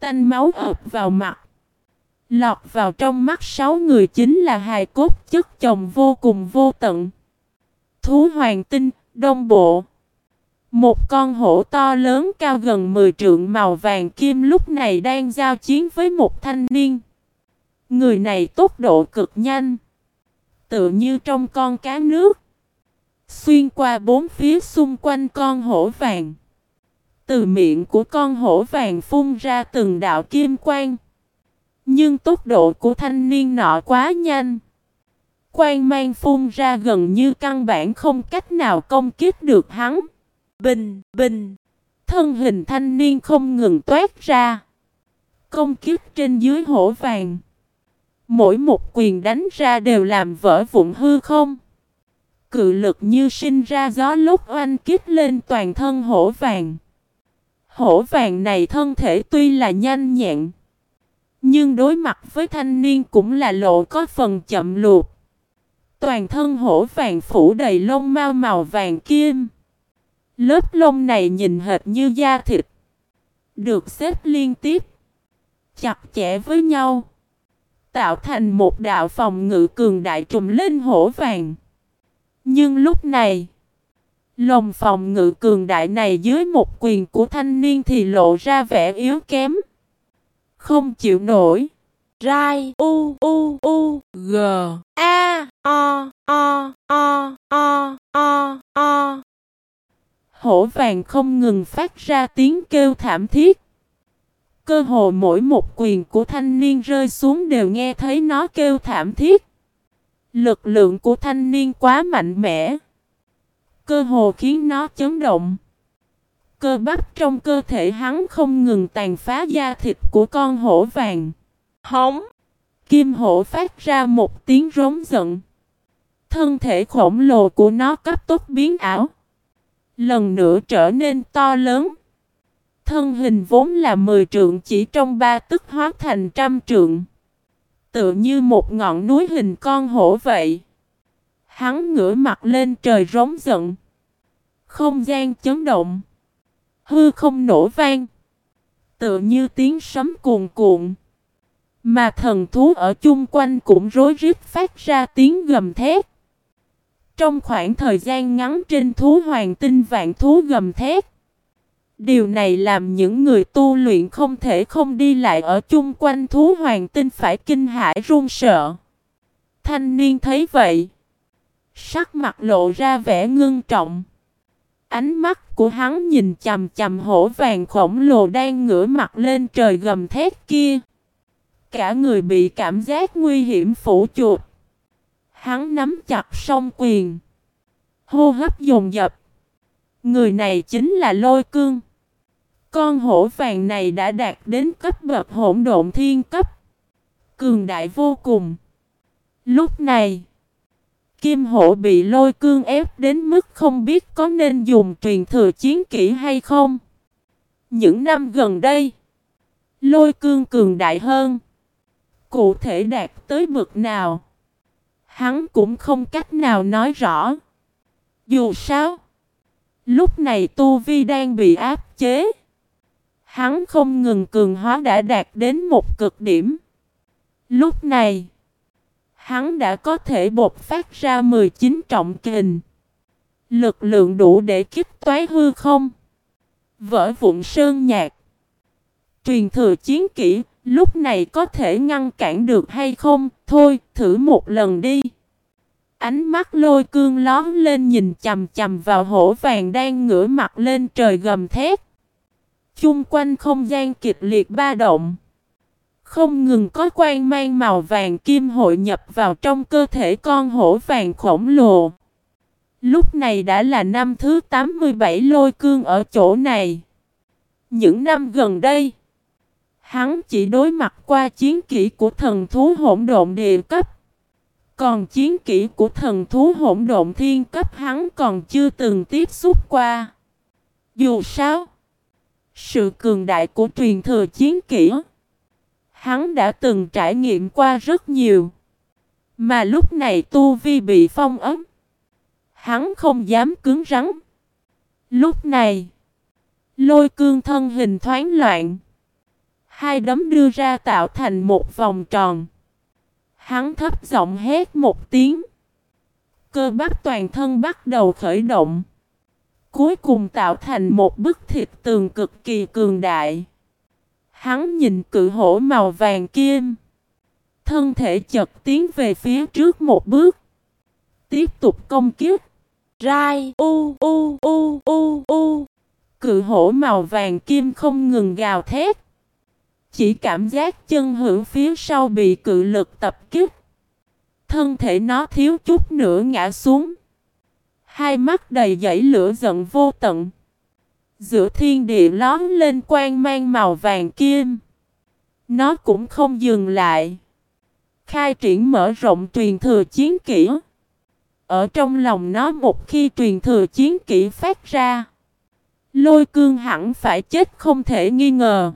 Tanh máu ập vào mặt. Lọt vào trong mắt sáu người chính là hài cốt chất chồng vô cùng vô tận. Thú hoàng tinh, đông bộ. Một con hổ to lớn cao gần 10 trượng màu vàng kim lúc này đang giao chiến với một thanh niên. Người này tốc độ cực nhanh. Tự như trong con cá nước. Xuyên qua bốn phía xung quanh con hổ vàng. Từ miệng của con hổ vàng phun ra từng đạo kim quang. Nhưng tốc độ của thanh niên nọ quá nhanh. Quang mang phun ra gần như căn bản không cách nào công kích được hắn. Bình, bình. Thân hình thanh niên không ngừng toát ra. Công kiếp trên dưới hổ vàng. Mỗi một quyền đánh ra đều làm vỡ vụn hư không. Cự lực như sinh ra gió lúc oanh kích lên toàn thân hổ vàng. Hổ vàng này thân thể tuy là nhanh nhẹn. Nhưng đối mặt với thanh niên cũng là lộ có phần chậm luộc. Toàn thân hổ vàng phủ đầy lông mau màu vàng kim. Lớp lông này nhìn hệt như da thịt. Được xếp liên tiếp. Chặt chẽ với nhau. Tạo thành một đạo phòng ngự cường đại trùm lên hổ vàng. Nhưng lúc này, lồng phòng ngự cường đại này dưới một quyền của thanh niên thì lộ ra vẻ yếu kém. Không chịu nổi. Rai U U U G A O O O O O O Hổ vàng không ngừng phát ra tiếng kêu thảm thiết. Cơ hồ mỗi một quyền của thanh niên rơi xuống đều nghe thấy nó kêu thảm thiết. Lực lượng của thanh niên quá mạnh mẽ. Cơ hồ khiến nó chấn động. Cơ bắp trong cơ thể hắn không ngừng tàn phá da thịt của con hổ vàng. Hống! Kim hổ phát ra một tiếng rống giận. Thân thể khổng lồ của nó cấp tốc biến ảo. Lần nữa trở nên to lớn. Thân hình vốn là 10 trượng chỉ trong ba tức hóa thành trăm trượng. Tựa như một ngọn núi hình con hổ vậy. Hắn ngửa mặt lên trời rống giận. Không gian chấn động. Hư không nổ vang. Tựa như tiếng sấm cuồn cuộn. Mà thần thú ở chung quanh cũng rối rít phát ra tiếng gầm thét. Trong khoảng thời gian ngắn trên thú hoàng tinh vạn thú gầm thét. Điều này làm những người tu luyện không thể không đi lại ở chung quanh thú hoàng tinh phải kinh hãi run sợ. Thanh niên thấy vậy. Sắc mặt lộ ra vẻ ngưng trọng. Ánh mắt của hắn nhìn chầm chầm hổ vàng khổng lồ đang ngửa mặt lên trời gầm thét kia. Cả người bị cảm giác nguy hiểm phủ chuột. Hắn nắm chặt song quyền. Hô hấp dồn dập. Người này chính là lôi cương. Con hổ vàng này đã đạt đến cấp bậc hỗn độn thiên cấp. Cường đại vô cùng. Lúc này, Kim hổ bị lôi cương ép đến mức không biết có nên dùng truyền thừa chiến kỹ hay không. Những năm gần đây, lôi cương cường đại hơn. Cụ thể đạt tới bậc nào, hắn cũng không cách nào nói rõ. Dù sao, lúc này Tu Vi đang bị áp chế. Hắn không ngừng cường hóa đã đạt đến một cực điểm. Lúc này, hắn đã có thể bột phát ra 19 trọng kình. Lực lượng đủ để kích toái hư không? Vỡ vụn sơn nhạc. Truyền thừa chiến kỹ, lúc này có thể ngăn cản được hay không? Thôi, thử một lần đi. Ánh mắt lôi cương lón lên nhìn chầm chầm vào hổ vàng đang ngửa mặt lên trời gầm thét. Chung quanh không gian kịch liệt ba động. Không ngừng có quang mang màu vàng kim hội nhập vào trong cơ thể con hổ vàng khổng lồ. Lúc này đã là năm thứ 87 lôi cương ở chỗ này. Những năm gần đây, hắn chỉ đối mặt qua chiến kỹ của thần thú hỗn độn địa cấp. Còn chiến kỹ của thần thú hỗn độn thiên cấp hắn còn chưa từng tiếp xúc qua. Dù sao, sự cường đại của truyền thừa chiến kỹ Hắn đã từng trải nghiệm qua rất nhiều. Mà lúc này Tu Vi bị phong ấm. Hắn không dám cứng rắn. Lúc này, lôi cương thân hình thoáng loạn. Hai đấm đưa ra tạo thành một vòng tròn. Hắn thấp giọng hét một tiếng. Cơ bắp toàn thân bắt đầu khởi động. Cuối cùng tạo thành một bức thịt tường cực kỳ cường đại. Hắn nhìn cự hổ màu vàng kim. Thân thể chật tiến về phía trước một bước. Tiếp tục công kiếp. Rai, u u u u u. Cự hổ màu vàng kim không ngừng gào thét. Chỉ cảm giác chân hữu phía sau bị cự lực tập kích. Thân thể nó thiếu chút nữa ngã xuống. Hai mắt đầy dãy lửa giận vô tận. Giữa thiên địa lón lên quang mang màu vàng kim. Nó cũng không dừng lại. Khai triển mở rộng truyền thừa chiến kỹ. Ở trong lòng nó một khi truyền thừa chiến kỹ phát ra. Lôi cương hẳn phải chết không thể nghi ngờ.